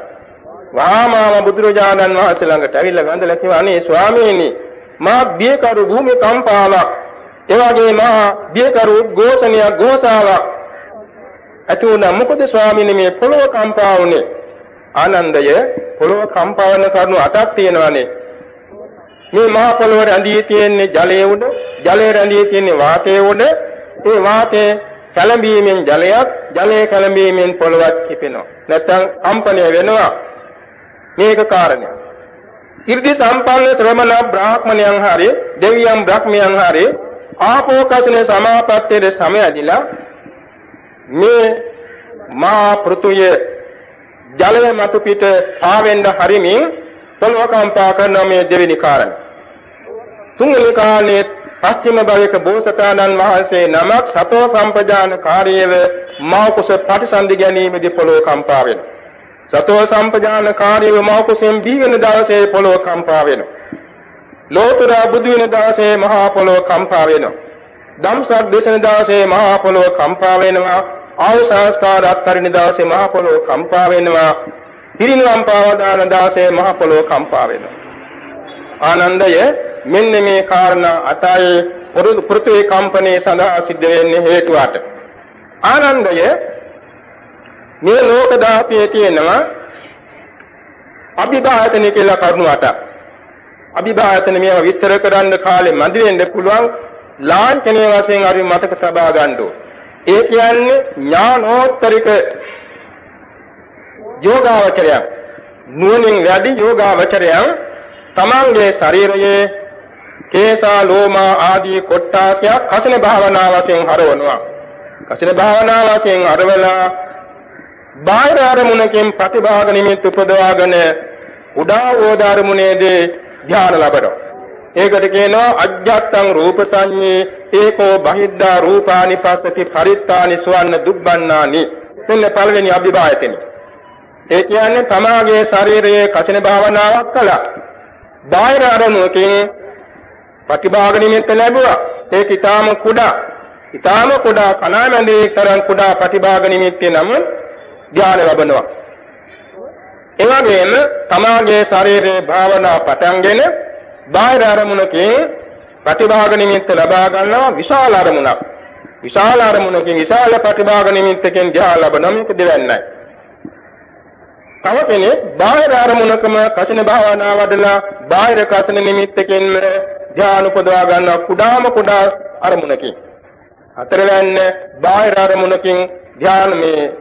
වාමාම බුදුරජාණන් වහන්සේ ළඟට ඇවිල්ලා වැඳලා කිව්වා අනේ ස්වාමීනි මා බියකරු භූමි කම්පාවක් එවාගේ මා බියකරු ഘോഷණියක් ഘോഷාවක් ඇති වුණා මොකද ස්වාමීනි මේ පොළොව කම්පා වුණේ ආනන්දය පොළොව කම්පාවන කරුණු අටක් තියෙනවානේ. මේ මහ පොළොව රැඳී තියෙන්නේ ජලයේ උඩ, ජලයේ රැඳී තියෙන්නේ වාතයේ උඩ. ඒ වාතයේ කැළඹීමෙන් ජලයක්, ජලයේ කැළඹීමෙන් පොළොවක් කිපෙනවා. නැත්නම් කම්පණය වෙනවා. මේක කාරණයක්. ඉර්ධි සම්පන්න ශ්‍රමණ බ්‍රාහ්මණයන් හරි දෙවියන් බ්‍රහ්මයන් හරි ආපෝකසන සමාපත්තේ සමයදිලා මේ මහා පෘථුය ජලය මතු පිට ආවෙන්න හරිමින් පොළොව කම්පා කරන මේ දෙවෙනි කාරණය. තුන්වෙනි කාරණේ පස්චිම භවයක බෝසතාණන් වහන්සේ නමක් සතෝ සම්පජාන කාර්යව මා කුස ප්‍රතිසන්දි ගැනීමේදී පොළොව කම්පා වෙනවා. සතෝ සම්පජාන කාර්යව මා කුසෙන් දී වෙන දවසේ පොළොව කම්පා වෙනවා. ලෝතර බුදු වෙන දවසේ මහා පොළොව කම්පා වෙනවා. ධම්සක් දේශන දවසේ මහා පොළොව කම්පා වෙනවා. ආයු සංස්කාර අත්තරින දවසේ මහා පොළොව කම්පා වෙනවා. පිරිනිවන් පාවදාන දවසේ මහා පොළොව කම්පා වෙනවා. ආනන්දය මෙන්න මේ කාරණා අතයි පෘථිවි කම්පනයේ සඳහා සිද්ධ වෙන්නේ හේතුවට. ආනන්දය මේ ලෝක දාපියේ තියෙනවා අභිභායතන කියලා කරුණු අටක්. අභිභායතන මේවා විස්තර කරන්න කාලේ මදි වෙන්න පුළුවන් ලාංඡනීය වශයෙන් අපි මතක තබා ගන්න ඒ කියන්නේ ඥානෝත්තරික යෝගාවචරයක් නුවණින් වැඩි යෝගාවචරයක් තමන්ගේ ශරීරයේ කේසා ලෝමා ආදී කොට්ටාසයක් කසින භාවනා වශයෙන් හරවනවා. කසින භාවනා වශයෙන් හරවලා බාහිර අරමුණකින් ප්‍රතිභාග නිමිත්ත උපදවාගෙන උඩා ඕදාරමුණේදී ධ්‍යාන ලබනවා. ඒකට කියනවා අජ්ජත්තං රූප සංඤේ ඒකෝ බහිද්ධා රූපානි පස්සති පරිත්තානි සුවන්න දුබ්බන්නානි මෙන්න පළවෙනි අභිභායතෙනි ඒ කියන්නේ තමාගේ ශරීරයේ කචන භාවනාවක් කළා බාහිර අරමුණකින් ප්‍රතිභාග නිමිත්ත ලැබුවා. ඒක ඊටාම කුඩා. ඊටාම කුඩා කණාමැදේ තරම් කුඩා ප්‍රතිභාග නිමිත්තේ නම ධානය ලැබනවා. ඒ වගේම තමාගේ ශරීරයේ භාවනා පටන්ගෙන බාහිර අරමුණකින් ප්‍රතිභාග නිමිත්ත ලබා ගන්නවා විශාල අරමුණක්. විශාල අරමුණකින් විශාල ප්‍රතිභාග නිමිත්තකින් ධ්‍යාන ලබන මේක දෙවන්නයි. තව කෙනෙක් බාහිර අරමුණකම කසින භාවනා වඩලා බාහිර කසින නිමිත්තකින්ම ධ්‍යාන උපදවා ගන්න කුඩාම කුඩා අරමුණකින් හතරවැන්න බාහිර අරමුණකින් ධ්‍යාන මේ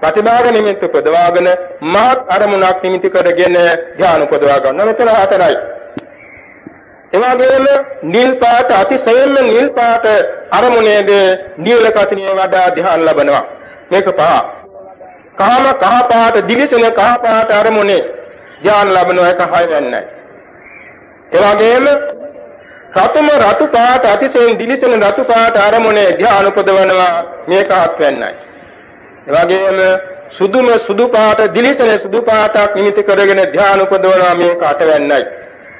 ප්‍රතිභාග නිමිත්ත උපදවාගෙන මහත් අරමුණක් නිමිති කරගෙන ධ්‍යාන උපදවා ගන්න මෙතන හතරයි එවාගෙම නිල් පාට අතිශයින්ම නිල් පාට අරමුණේද නිල කසිනිය වඩා ධ්‍යාන ලබනවා මේක පහ කාම කහ පාට දිවිසෙන කහ පාට අරමුණේ ධ්‍යාන ලබන එක හය වෙන්නයි එවාගෙම රතුම රතු පාට අතිශයින් දිලිසෙන රතු පාට අරමුණේ ධ්‍යාන උපදවනවා මේක හත් වෙන්නයි. ඒ වගේම සුදුම සුදු පාට දිලිසෙන සුදු පාටක් නිමිති කරගෙන ධ්‍යාන උපදවනවා මේක අට වෙන්නයි.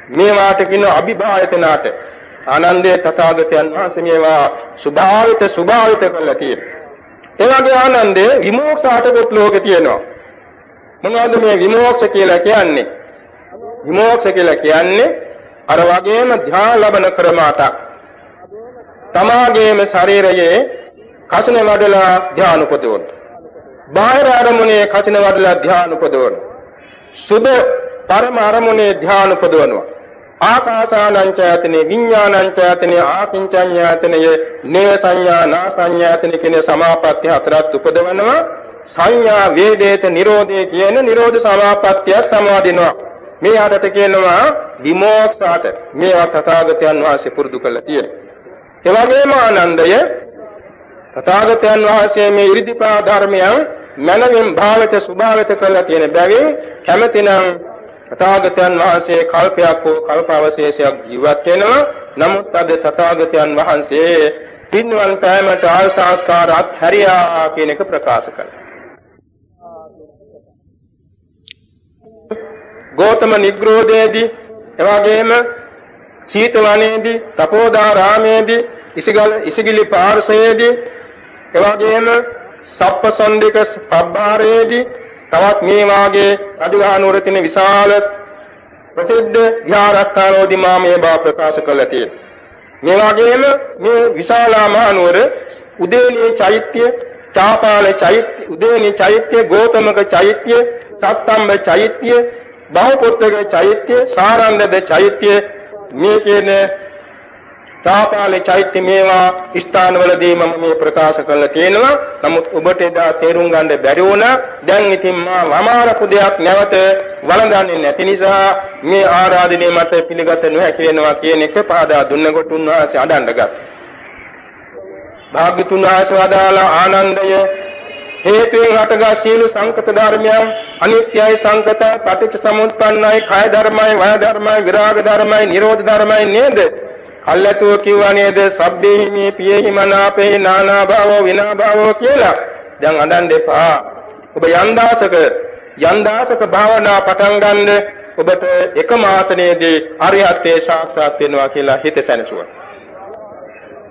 මේ වාට කියන අභිභායතනාට ආනන්දේ තථාගතයන් වහන්සේ මේවා සුභාවිත සුභාවිත කරලා තියෙනවා. ඒ වගේ ආනන්දේ විමෝක්ෂ අටකොත් ලෝකේ තියෙනවා. මොනවද මේ විමෝක්ෂ කියලා කියන්නේ? විමෝක්ෂ කියලා කියන්නේ අර වගේම ධ්‍යාන ලබන ක්‍රම අටක්. තමාගේම ශරීරයේ කසින වඩලා ධ්‍යාන උපදවන. බාහිර අරමුණේ කසින වඩලා ධ්‍යාන උපදවන. සුබ පරම අරමුණේ ධ්‍යාන උපදවනවා. ආකාසානංචයතනේ විඥානංචයතනේ ආකින්චඤ්ඤයතනේ නේව සංඥා නා සංඥාතනේ කියන සමාපatti හතරක් උපදවනවා. සංඥා වේදේත නිරෝධය කියන නිරෝධ සමාපත්තිය සමාදිනවා. මේ ආදත කියනවා විමෝක්ෂාට මේවා තථාගතයන් වහන්සේ පුරුදු කළා තියෙනවා. ඒ වගේම ආනන්දය තථාගතයන් වහන්සේ මේ ඉරිදිපා ධර්මයන් මනමින් භාවිත ස්වභාවිත කළා කියන බැවින් කැමැතිනම් තථාගතයන් වහන්සේ කල්පයක් හෝ කල්පාවශේෂයක් ජීවත් වෙනවා. නමුත් අද තථාගතයන් වහන්සේ පින්වන් පෑමට ආල් සංස්කාර අත්හැරියා කියන එක ප්‍රකාශ කළා. ගෝතම නිග්‍රෝධයේදී එවාගෙම සීත වනයේදී තපෝදාරාමේදී ඉසිගල ඉසිගිලි පාර්ශවයේදී එවාගෙම සප්පසන්දික පබ්බාරයේදී තවත් මේ වාගේ අදුගානුවර තියෙන විශාල ප්‍රසිද්ධ විහාරස්ථානෝදී මා මේ බව ප්‍රකාශ කළා තියෙනවා. මේ වගේම මේ විශාලා මහනුවර උදේනී චෛත්‍ය, චාපාල චෛත්‍ය, උදේනී චෛත්‍ය, ගෝතමක චෛත්‍ය, සත්තම්බ චෛත්‍ය, බහුපොත්තක චෛත්‍ය සාරන්දද චෛත්‍ය මේ කියන තාපාලේ චෛත්‍ය මේවා ස්ථානවලදී මම මේ ප්‍රකාශ කරලා තියෙනවා. නමුත් ඔබට එදා තේරුම් ගන්න බැරි වුණා. දැන් ඉතින් මා වමාරපු දෙයක් නැවත වළඳන්නේ නැති නිසා මේ ආරාධනය මත පිළිගත නොහැකි වෙනවා කියන එක පාදා දුන්න කොට උන්වහන්සේ අඩන්න ගත්තා. භාග්‍යතුන් වහන්සේ වදාලා ආනන්දය හේතුයෙන් හටගත් සීල සංකත ධර්මයන් අනිත්‍යයි සංකතයි පටිච්ච සමුප්පන්නයි කය ධර්මයි වය ධර්මයි විරාග ධර්මයි නිරෝධ ධර්මයි නේද? කල්ැතුව කිව්වා නේද? සබ්බේහි මේ පියෙහි මනාපේ නානා භාවෝ විනා භාවෝ කියලා. දැන් අඳන් දෙපා. ඔබ යන්දාසක යන්දාසක භාවනා පටන් ගන්න ඔබට එක මාසනයේදී අරිහත්ත්වේ සාක්ෂාත් වෙනවා කියලා හිත සැනසුවා.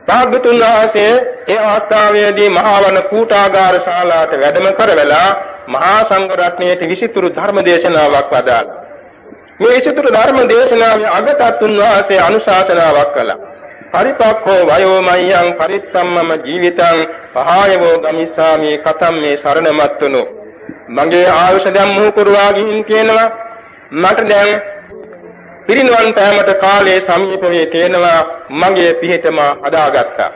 භාග්‍යතුන් වහන්සේ ඒ අවස්ථාවේදී මහා වන කූටාගාර ශාලාවට වැඩම කරවලා මහා සංඝ රත්නයේ විසිතුරු ධර්ම දේශනාවක් වදාළා. මේ විසිතුරු ධර්ම දේශනාවේ අගතත් උන්වහන්සේ අනුශාසනාවක් කළා. පරිපක්ඛෝ වයෝ මයං පරිත්තම්මම ජීවිතං පහයවෝ ගමිස්සාමි කතම් මේ සරණමත්තුනු මගේ ආයුෂ දැන් මුහු කුරුවා ගිහින් කියනවා මට දැන් පිරිනුවන් පෑමට කාලයේ සමීප වේ තේනවා මගේ පිහිටම හදාගත්තා.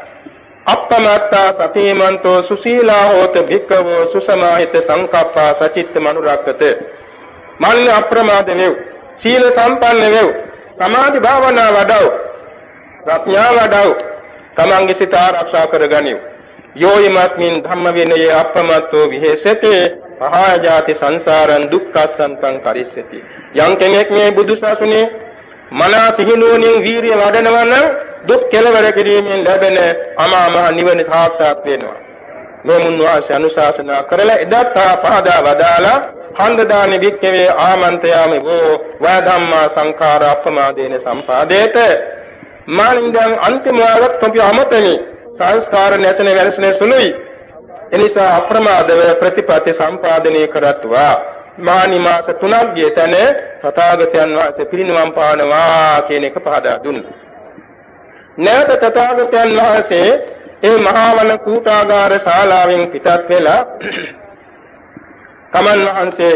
අප්පමත්තා සතිමන්තෝ සුසීලා හෝත භික්ඛවෝ සුසමාහිත සංකප්පා සචිත්ත මනුරක්කත. මන්න අප්‍රමාද වෙව්. සීල සම්පන්න වෙව්. සමාධි භාවනා වඩව. ප්‍රඥා වඩව. තමන්ගේ සිත ආරක්ෂා කරගනිව්. යෝයිමස්මින් ධම්ම විනයේ අප්පමත්තෝ විහෙසතේ පහාජාති සංසාරං දුක්ඛසන්තං කරිස්සති යම් කෙනෙක් මේ බුදු සසුනේ මනා සිහිනුවණින් වීරිය වඩනවා නම් දුක් කෙලවර කිරීමෙන් ලැබෙන අමා මහ නිවන සාක්ෂාත් වෙනවා මේ මුන්වහන්සේ අනුශාසනා කරලා එදත් පහදා වදාලා හන්ද දානි වික්කවේ ආමන්ත්‍රයාමි වූ වයධම්මා සංඛාර අප්‍රමාදේන සම්පාදේත. මානින්දන් අන්තිම වරක් අපි අමතනි සංස්කාර නැසෙන වෙනසන සුළුයි. එනිසා අප්‍රමාදව ප්‍රතිපත්ති සම්පාදනය කරත්වා. මානි මාස 3ක් ගිය තැන තථාගතයන් වහන්සේ පිරිනිවන් පානවා කියන එක පහදා දුන්නා. නැවත තථාගතයන් වහන්සේ ඒ මහා වන කූටාගාර ශාලාවෙන් පිටත් වෙලා තමන් වහන්සේ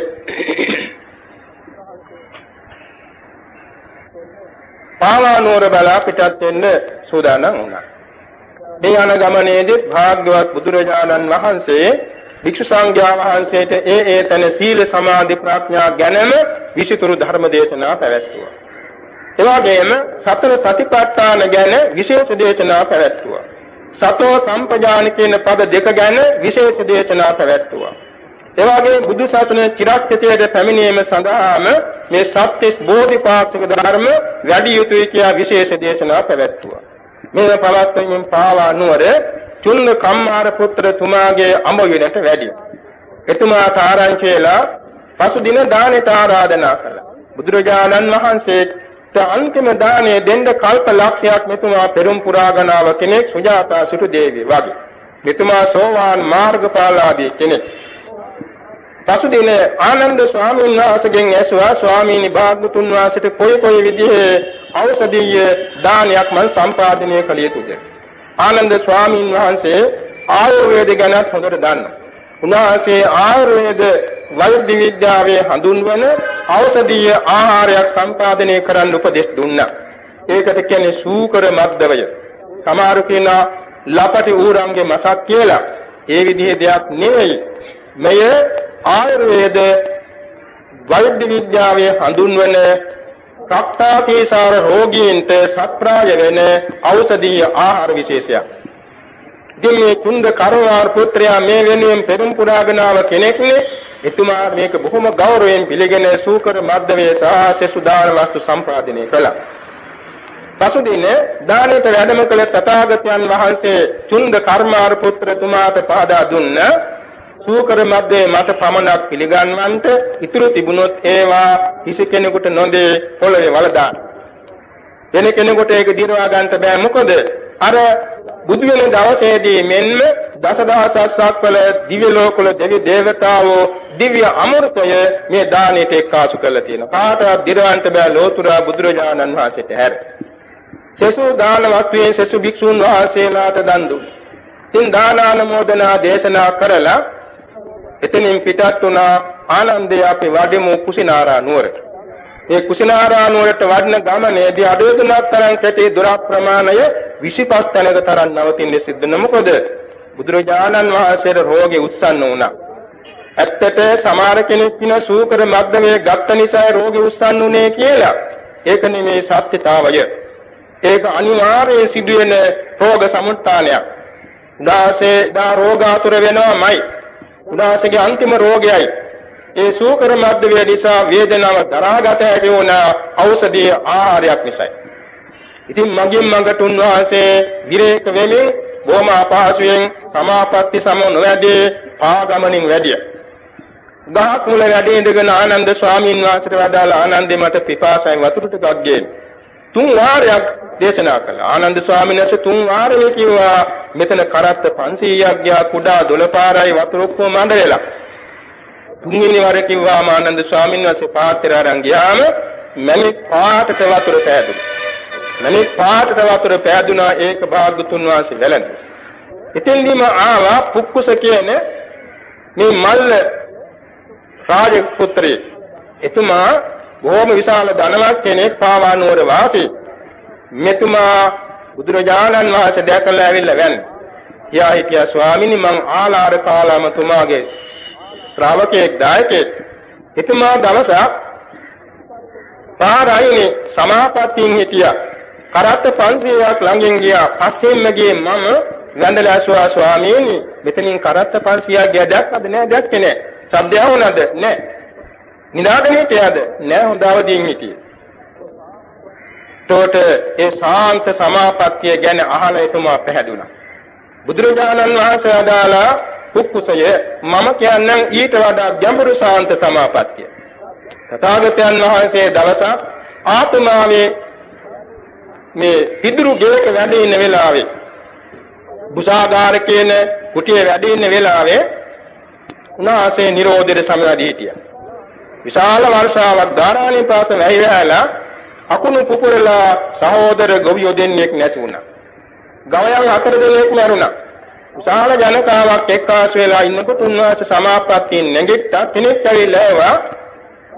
පාවානුවර බලා පිටත් වෙන්න සූදානම් වුණා. මේ යන ගමනේදී භාග්‍යවත් බුදුරජාණන් වහන්සේ භික්ෂු සංඝයා වහන්සේට ඒ ඒ තන සීල සමාධි ප්‍රඥා ගැනම විසිතුරු ධර්ම දේශනා පැවැත්වුවා. ඒ වගේම සතර සතිපට්ඨාන ගැන විශේෂ දේශනා පැවැත්වුවා. සතෝ සම්පජාන කියන පද දෙක ගැන විශේෂ දේශනා පැවැත්වුවා. ඒ වගේ බුදු සසුනේ චිරස්ථිතයට පැමිණීම සඳහාම මේ සත්‍තිස් බෝධිපාක්ෂික ධර්ම වැඩි යුතුය කියා විශේෂ දේශනා පැවැත්වුවා. මේ පවත්වමින් පාවා නුවර චුල්ල කම්මාර පුත්‍ර තුමාගේ අඹ විනට වැඩි. එතුමාට ආරංචි වෙලා පසුදින දානෙට ආරාධනා කළා. බුදුරජාණන් වහන්සේට අන්තිම දාණය දෙන්න කල්ප ලක්ෂයක් මෙතුමා පෙරම් පුරාගනාව කෙනෙක් සුජාතා සිටු දේවිය වගේ. මෙතුමා සෝවාන් මාර්ගඵලාදී කෙනෙක්. පසුදින ආනන්ද ස්වාමීන් වහන්සේගෙන් ඇසුවා ස්වාමීනි භාග්‍යතුන් වහන්සේට කොයි කොයි විදිහේ ඖෂධීය දානයක් මම සම්පාදනය කළ යුතුද? ආනන්ද ස්වාමීන් වහන්සේ ආයුර්වේද ගැන හොඳට දන්නවා. උන්වහන්සේ ආයුර්වේද වෛද්‍ය විද්‍යාවේ හඳුන්වන ඖෂධීය ආහාරයක් සම්පාදනය කරන්න උපදෙස් දුන්නා. ඒකට කියන්නේ සූකර මද්දවය. සමහරු කියනවා ලපටි ඌරන්ගේ මසක් කියලා. ඒ විදිහේ දෙයක් නෙවෙයි. මෙය ආයුර්වේද වෛද්‍ය විද්‍යාවේ හඳුන්වන රක්තාකීසාර රෝගීන්ට සත්‍රාය වෙන ඖෂධීය ආහාර විශේෂයක්. ඉතින් මේ චුන්ද කරවාර පුත්‍රයා මේ වෙනුවෙන් පෙරම් පුරාගෙන ආව කෙනෙක්නේ එතුමා මේක බොහොම ගෞරවයෙන් පිළිගෙන සූකර මද්දවේ සහ සෙසුදාන වස්තු සම්පාදනය කළා. පසුදින දානෙට වැඩම කළ තථාගතයන් වහන්සේ චුන්ද කර්මාර පුත්‍රතුමාට පාදා දුන්න සූකර මැද්දේ මට පමණක් පිළිගන්වන්ට ඉතුරු තිබුණොත් ඒවා කිසි කෙනෙකුට නොදේ පොළවේ වලදා. වෙන කෙනෙකුට ඒක දිරවා ගන්නට බෑ මොකද අර බුදු වෙන දවසේදී මෙන්ම දසදහසක් වල දිව්‍ය ලෝකවල දෙවි දේවතාවෝ දිව්‍ය අමෘතය මේ දානෙට එක්කාසු කරලා තියෙනවා. කාටවත් දිරවන්න බෑ ලෝතුරා බුදුරජාණන් වහන්සේට හැර. සසු දාන වත්වේ සසු භික්ෂුන් වහන්සේලාට දන් දුන්නා. ඉතින් දානානුමෝදනා දේශනා කරලා එතනින් පිටත් වුණා ආනන්දය අපි වඩමු කුසිනාරා නුවරට. මේ කුසිනාරා නුවරට වඩන ගමනේදී අඩුවතුනක් තරම් කැටි දුර ප්‍රමාණය 25 තැනක තරම් නවතින්න සිද්ධ වෙන මොකද? බුදුරජාණන් වහන්සේට රෝගේ උත්සන්න වුණා. ඇත්තට සමහර කෙනෙක් කින සූකර මග්ධමයේ ගත්ත නිසා රෝගේ උත්සන්න උනේ කියලා. ඒක නෙමේ සත්‍යතාවය. ඒක අනිවාර්යයෙන් සිදුවෙන රෝග සමුත්ථානයක්. දාසේ දා රෝගාතුර වෙනවමයි. උන්වහන්සේගේ අන්තිම රෝගයයි. ඒ සූකර මද්දවිය නිසා වේදනාව දරාගත හැකි වුණ ඖෂධීය ආහාරයක් නිසායි. ඉතින් මගින් මඟට උන්වහන්සේ විරේක වෙමින් බොහොම අපහසුයෙන් සමාපatti සම නොවැදී පාගමනින් වැඩිය. ගහක් මුල වැඩි ඉඳගෙන ආනන්ද ස්වාමීන් වහන්සේට වදාළ ආනන්දේ මට පිපාසයෙන් වතුර ටිකක් ගේන්න. තුන් වාරයක් දේශනා කළා. ආනන්ද ස්වාමීන් වහන්සේ තුන් වාරේ කිව්වා මෙතන කරත්ත 500ක් ගියා කුඩා දොළපාරයි වතුර ඔක්කොම මඬ තුන්වෙනි වර කිව්වාම ආනන්ද ස්වාමීන් වහන්සේ පාත්‍රය අරන් ගියාම මණික් පාටට වතුර පෑදුනා. මණික් පාටට වතුර පෑදුනා ඒක භාග්‍යතුන් වහන්සේ වැළඳ. එතෙන්දීම ආවා පුක්කුස කියන මේ මල්ල රාජපුත්‍රයෙක්. එතුමා බොහොම විශාල ධනවත් කෙනෙක් පාවා නුවර වාසී. මෙතුමා බුදුරජාණන් වහන්සේ දැකලා ඇවිල්ලා වැන්නේ. යා හිටියා ස්වාමීනි මං ආලාර කාලාමතුමාගේ ශ්‍රාවකයෙක් දායකයෙක්. එතුමා දවසක් පාරායිනේ සමාපත්තියෙන් හිටියා. කරත්ත 500ක් ළඟින් ගියා. පස්සෙන්ම ගියේ මම වැඳලා ඇසුවා ස්වාමීනි මෙතනින් කරත්ත 500ක් ගියා දැක්කද නෑ දැක්කේ නෑ. සද්දය වුණාද නෑ. නිදාගෙන හිටියාද නෑ හොඳ අවදියෙන් හිටියේ. එතකොට ඒ ශාන්ත සමාපත්තිය ගැන අහලා එතුමා පැහැදුනා. බුදුරජාණන් වහන්සේ අදාලා කුක්කුසය මම කියන්නම් ඊට වඩා ගැඹුරු ශාන්ත සමාපත්තිය. තථාගතයන් වහන්සේ දවසක් ආත්මාවේ මේ පිදුරු ගේක වැඩ ඉන්න වෙලාවේ බුසාගාර කියන කුටියේ වැඩ ඉන්න වෙලාවේ උන්වහන්සේ නිරෝධයට සමවැදී හිටියා. විශාල වර්ෂාවක් ධාරානිපාත වැහි වැහැලා අකුණු පුපුරලා සහෝදර ගොවියෝ දෙන්නෙක් නැති වුණා. ගවයන් හතර දෙනෙක් මැරුණා. විශාල ජනතාවක් එක්කාසු වෙලා ඉන්නකොට උන්වහන්සේ සමාප්‍රත්තියෙන් නැගිට්ටා කෙනෙක් ඇවිල්ලා ඒවා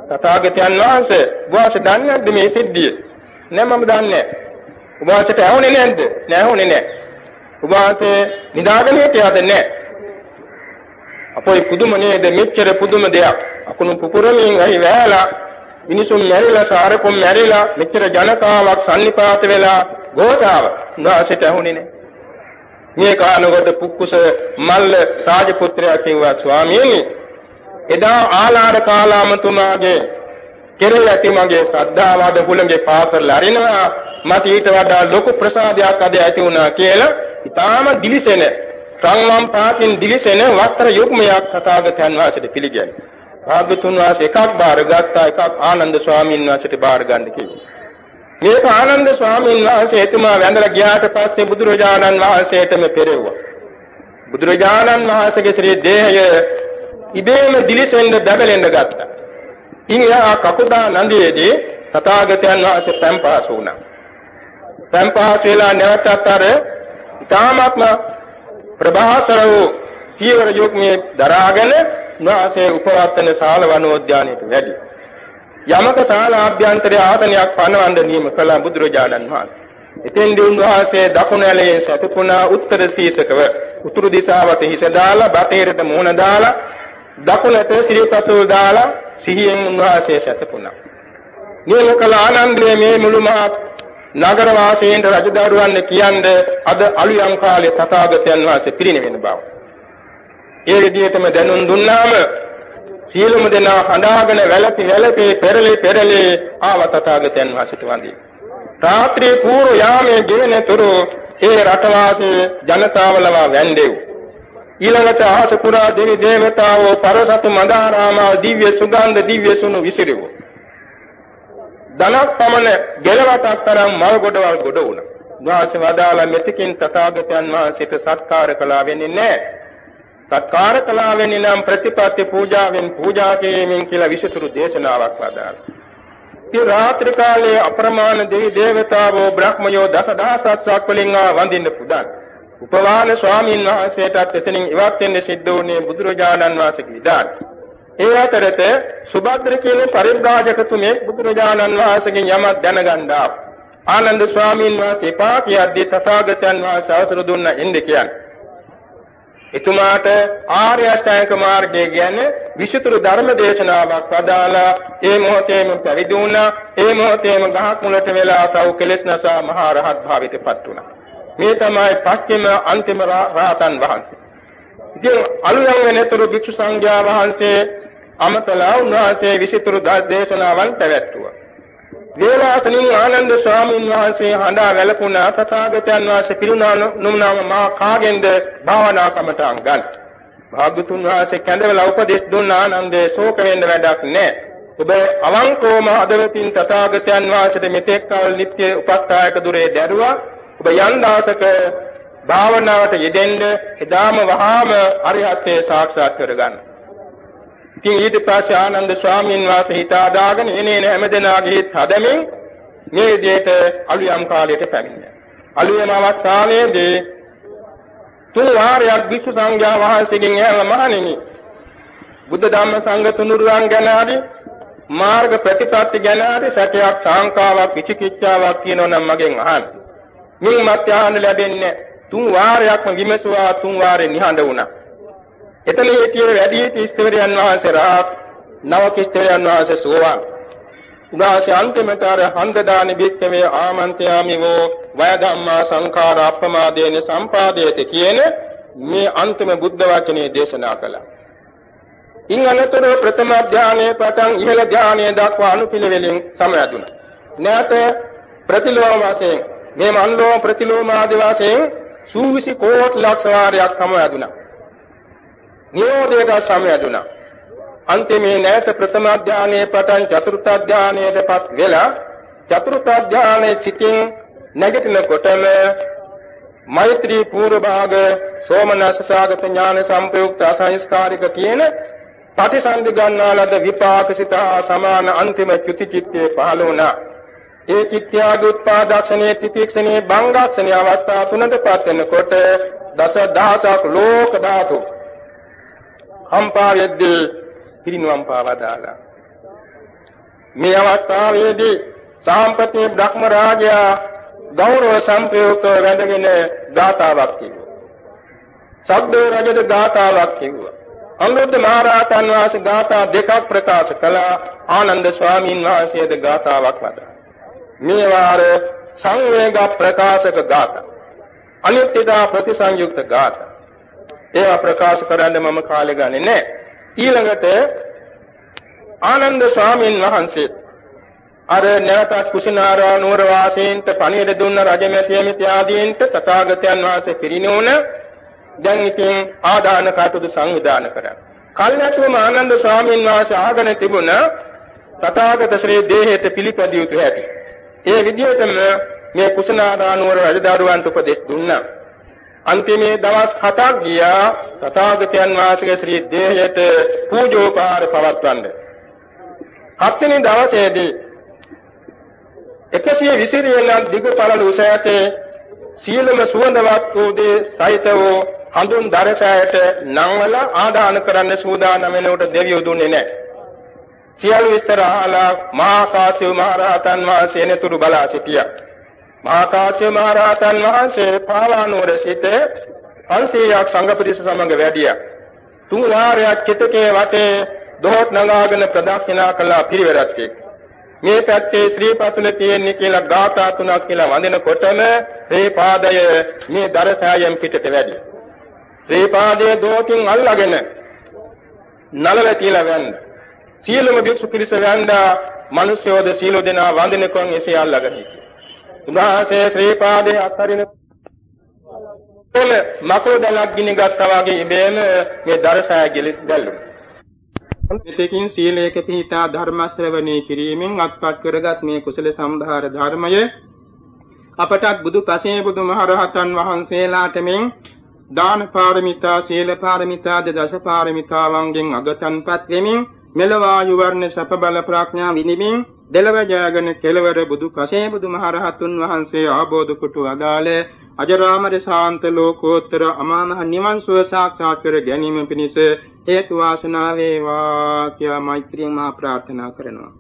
තථාගතයන් වහන්සේ වාස දන්නේ නැද්ද මේ සිද්ධිය? නෑ මම දන්නේ නෑ. ඔබ වහන්සේට ඇහුනේ නැද්ද? නෑ ඇහුනේ නෑ. ඔබ වහන්සේ නිදාගෙන හිටියද නෑ? අපොයි පුදුම නේද මෙච්චර පුදුම දෙයක්. අකුණු පුපුරමින් ඇහි වැහැලා මිනිසුන් මැරිලා සාරකොම් මැරිලා මෙච්චර ජනතාවක් සන්නිපාත වෙලා ගෝසාව උන්වහන්සේට ඇහුනේ නෑ. මේ කාලවල පුක්කුස මල්ල රාජපුත්‍රයා කිව්වා ස්වාමීනි එදා ආලාර කාලාමතුමාගේ කෙරෙහි ඇති මගේ ශ්‍රද්ධාවාද හුළඟේ පා කරලා අරිනවා මට ඊට වඩා ලොකු ප්‍රසාදයක් අද ඇති වුණා කියලා ඊටාම දිලිසෙන සංවම් පාකින් දිලිසෙන වස්ත්‍ර යුග්මයක් තථාගතයන් වහන්සේට පිළිගන්නේ. භාග්‍යතුන් වහන්සේ එකක් බාරගත්තා එකක් ආනන්ද ස්වාමීන් වහන්සේට බාර ගන්න කිව්වා. මේක ආනන්ද ස්වාමීන් වහන්සේ එතුමා වැඳලා ගියාට පස්සේ බුදුරජාණන් වහන්සේටම පෙරෙව්වා. බුදුරජාණන් වහන්සේගේ ශ්‍රී දේහය ඉබේම දිලිසෙන්න බැබලෙන්න ගත්තා. ඉන්යා කකුදා නන්දියේදී තථාගතයන් වහන්සේ පම්පාස වුණා. පම්පාස වෙලා නැවතත් අර ඊ타මාත්ම ප්‍රභාසර වූ චීවර යුග්මේ දරාගෙන නාසයේ උපවත්තන ශාල වනෝද්‍යානයට වැඩි. යමක ශාල ආභ්‍යන්තරයේ ආසනයක් පනවන්න නියම කළ බුදුරජාණන් වහන්සේ. එතෙන්දී උන්වහන්සේ දකුණු ඇලේ සතුපුණා උත්තර සීසකව උතුරු දිශාවට හිස දාලා බටේරට මුහුණ දාලා දකුණට ශ්‍රීපතුල් දාලා සිහියෙන් උන්වහන්සේ සතුපුණා. නියම කළ ආනන්දයේ මේ මුළු මහත් නගර වාසීන්ට රජදරුවන් කියන්නේ අද අලුයම් කාලේ තථාගතයන් වහන්සේ පිරිනිවෙන බව. ඒ විදිහටම දැනුම් දුන්නාම සියලුම දෙනා හඬාගෙන වැළපි වැළපි පෙරලි පෙරලි ආව තථාගතයන් වහන්සේට වඳී. රාත්‍රී පූර්ව යාමේ ගෙවෙන තුරු ඒ රටවාසී ජනතාවලව වැන්දෙව්. ඊළඟට ආස පුරා දෙවි දේවතාවෝ පරසතු මදාරාමා දිව්‍ය සුගන්ධ දිව්‍ය සුණු විසිරුවෝ. ධනක් පමණ ගෙලවටක් තරම් මල් ගොඩවල් ගොඩ වුණා. වාසි වදාලා මෙතකින් තථාගතයන් වහන්සේට සත්කාර කළා වෙන්නේ නැහැ. සත්කාර කළා වෙන්නේ නම් ප්‍රතිපත්ති පූජාවෙන් පූජා කිරීමෙන් කියලා විසතුරු දේශනාවක් වදාළා. ඉතින් රාත්‍රී කාලයේ අප්‍රමාණ දෙවි දේවතාවෝ බ්‍රහ්මයෝ දසදහසක් වලින් වඳින්න පුදන්. උපවාන ස්වාමීන් වහන්සේටත් එතනින් ඉවත් වෙන්න සිද්ධ වුණේ බුදුරජාණන් වහන්සේගේ විදාන. ඒ අතරත සුභද්‍ර කියන පරිබ්‍රාජකතුමේ බුදුරජාණන් වහන්සේගෙන් යමක් දැනගන්න ආනන්ද ස්වාමීන් වහන්සේ පා කියද්දී තථාගතයන් වහන්සේ අවසර දුන්න එන්න කියන්නේ. එතුමාට ආර්ය අෂ්ටාංග මාර්ගය කියන්නේ විසුතුරු ධර්ම දේශනාවක් වදාලා ඒ මොහොතේම පැවිදි වුණා. ඒ මොහොතේම ගහක් මුලට වෙලා සව් කෙලෙස් නැසා මහා රහත් භාවයටපත් වුණා. මේ තමයි පස්චිම අන්තිම රාතන් වහන්සේ. ඉතින් අලුයම් වෙනතුරු භික්ෂු සංඝයා වහන්සේ අමතලා උන්වහන්සේ විසිතුරු දේශනාවන් පැවැත්තුවා. වේලාසනින් ආනන්ද ස්වාමීන් වහන්සේ හඬා වැළපුණා තථාගතයන් වහන්සේ පිරුණා නුම්නාම මා කාගෙන්ද භාවනා කමටන් ගන්න. භාග්‍යතුන් වහන්සේ කැඳවලා උපදෙස් දුන්න ආනන්දේ ශෝක වෙන්න වැඩක් නැහැ. ඔබ අවංකවම හදවතින් තථාගතයන් වහන්සේට මෙතෙක් කල නිත්‍ය උපස්ථායක දුරේ දැරුවා. ඔබ යන් දාසක භාවනාවට යෙදෙන්න එදාම වහාම අරිහත්ත්වයේ සාක්ෂාත් කරගන්න. ඉතින් ඊට පස්සේ ආනන්ද ස්වාමීන් වහන්සේ හිතාදාගෙන එනේන හැමදෙනාගේ හිත් හදමින් මේ විදිහට අලුයම් කාලයට පැමිණියා. අලුයම් අවස්ථාවේදී තුන් වාරයක් භික්ෂු සංඝයා වහන්සේගෙන් ඇහලා මහණෙනි බුද්ධ ධම්ම සංඝ තුනුරුවන් ගැන හරි මාර්ග ප්‍රතිපත්ති ගැන හරි සැකයක් සාංකාවක් විචිකිච්ඡාවක් කියනවා නම් මගෙන් අහන්න. මින් මත් අහන්න ලැබෙන්නේ තුන් වාරයක්ම විමසුවා තුන් වාරේ නිහඬ වුණා. එතන හිටියේ වැඩි හිටි ස්ථවිරයන් වහන්සේ රහත් නවක ස්ථවිරයන් වහන්සේ සෝවාන්. උදාසේ අන්තිමට අර හන්දදානි බික්කවේ ආමන්ත්‍යාමිවෝ වය ධම්මා සංඛාර අප්‍රමාදේන සම්පාදේති කියන මේ අන්තිම බුද්ධ වචනේ දේශනා කළා. ඉන් අනතුරු ප්‍රථම ධානයේ පටන් ඉහළ ධානයේ දක්වා අනුපිළිවෙලින් සමයදුණා. නැත ප්‍රතිලෝම වශයෙන් මේ මන්ලෝම ප්‍රතිලෝම ආදී වශයෙන් සූවිසි කෝටි ලක්ෂ වාරයක් සමයදුණා. නිරෝධයට සමයදුණා. අන්තිමේ නැත ප්‍රථම ධානයේ පටන් චතුර්ථ ධානයටපත් වෙලා චතුර්ථ ධානයේ සිටින් නැගිටිනකොටම මෛත්‍රී පූර්ව භාග සෝමනස්ස සාගත ඥාන සංපයුක්ත අසංස්කාරික කියන පටිසන්ධි ගන්නා ලද විපාකසිත සමාන අන්තිම චුති චිත්තේ පහළ වුණා. ඒ චිත්‍යාගේ උත්පාදක්ෂණයේ තිතික්ෂණයේ බංගක්ෂණයේ අවස්ථා තුනටපත් වෙනකොට දස දහසක් ලෝක ධාතු කම්පාවෙද්දී පිරිනුවම් පාවදාලා. මේ අවස්ථාවේදී සාම්පති බ්‍රහ්ම රාජයා ගෞරව සම්ප්‍රයුක්ත වැඳගෙන ගාතාවක් කිව්වා. සබ්දේ රජද ගාතාවක් කිව්වා. අනුරුද්ධ මහරහතන් වහන්සේ ගාථා දෙකක් ප්‍රකාශ කළා ආනන්ද ස්වාමීන් වහන්සේද ගාථාවක් වදා මේ වාර සංවේග ප්‍රකාශක ගාථා අනිත්‍යතා ප්‍රතිසංයුක්ත ගාථා ඒවා ප්‍රකාශ කරන්න මම කාලය ගන්නේ නැහැ ඊළඟට ආනන්ද ස්වාමීන් වහන්සේ අර නැවතත් කුසිනාරා නුවර වාසීන්ට පණිවිඩ දුන්න රජමැතිය මිත්‍ය ආදීන්ට තථාගතයන් වහන්සේ පිරිනෝන දැන් ඉතින් ආදාන කටයුතු සංවිධානය කරා. කල්ැතුම ආනන්ද ස්වාමීන් වහන්සේ ආගෙන තිබුණ තථාගත ශ්‍රී දේහයට පිළිපැදිය යුතු හැටි. ඒ විදිහටම මේ කුසනාදානුවර රජදරුවන්ට උපදෙස් දුන්නා. අන්තිමේ දවස් 7ක් ගියා තථාගතයන් වහන්සේගේ ශ්‍රී දේහයට පූජෝපහාර පවත්වන්න. හත්වෙනි දවසේදී 120 වෙනක් දිග පළල උස ඇතේ සීලම සුවඳවත් වූ දේ සහිත වූ හඳුන් දරසෑයට නංවල ආදාන කරන්න සූදානම් වෙනකොට දෙවියෝ දුන්නේ නැහැ. සියලු විස්තර අහලා මහා කාශ්‍යප මහ රහතන් වහන්සේ නතුරු බලා සිටියා. මහා කාශ්‍යප මහ රහතන් වහන්සේ පාවානුවර සිට 500ක් සංඝ පිරිස සමග වැඩියා. තුන් වාරයක් චිතකේ වටේ දොහොත් නගාගෙන ප්‍රදක්ෂිනා කළා පිරිවරත් එක්ක. මේ පැත්තේ ශ්‍රී පතුල තියෙන්නේ කියලා ගාථා තුනක් කියලා වඳිනකොටම ශ්‍රී පාදය මේ දරසායම් පිටට වැඩි. ශ්‍රී පාදයේ දෝකින් අල්ලාගෙන නලල තියලා වැන්න. සීලම භික්ෂු පිරිස වැන්දා මිනිස්යෝද සීල දෙනා වඳිනකොන් එසේ අල්ලාගෙන හිටියා. උන්වහන්සේ ශ්‍රී පාදයේ අත්හරින කොල මකෝ දලක් ගිනි ගත්තා වගේ ඉබේම මේ දරසාය ගැලුණා. මෙතෙකින් සීලයක පිහිටා ධර්ම ශ්‍රවණය කිරීමෙන් අත්පත් කරගත් මේ කුසල සම්භාර ධර්මය අපටත් බුදු පසේ බුදුමහරහතන් වහන්සේලාට මෙන් දාන පාරමිතා සීල පාරමිතා දස පාරමිතාවන්ගෙන් අගතන්පත් වෙමින් මෙලවායු වර්ණ සප බල ප්‍රඥා විනිමින් දෙලව ජයගෙන කෙලවර බුදු පසේ බුදුමහරහතුන් වහන්සේ ආબોධ කොට අදාළ අජරාමර ශාන්ත ලෝකෝත්තර අමාමහ නිවන් සුව සාක්ෂාත් කර ගැනීම පිණිස හේතු වාසනා වේවා කියා මෛත්‍රියෙන් මා ප්‍රාර්ථනා කරනවා.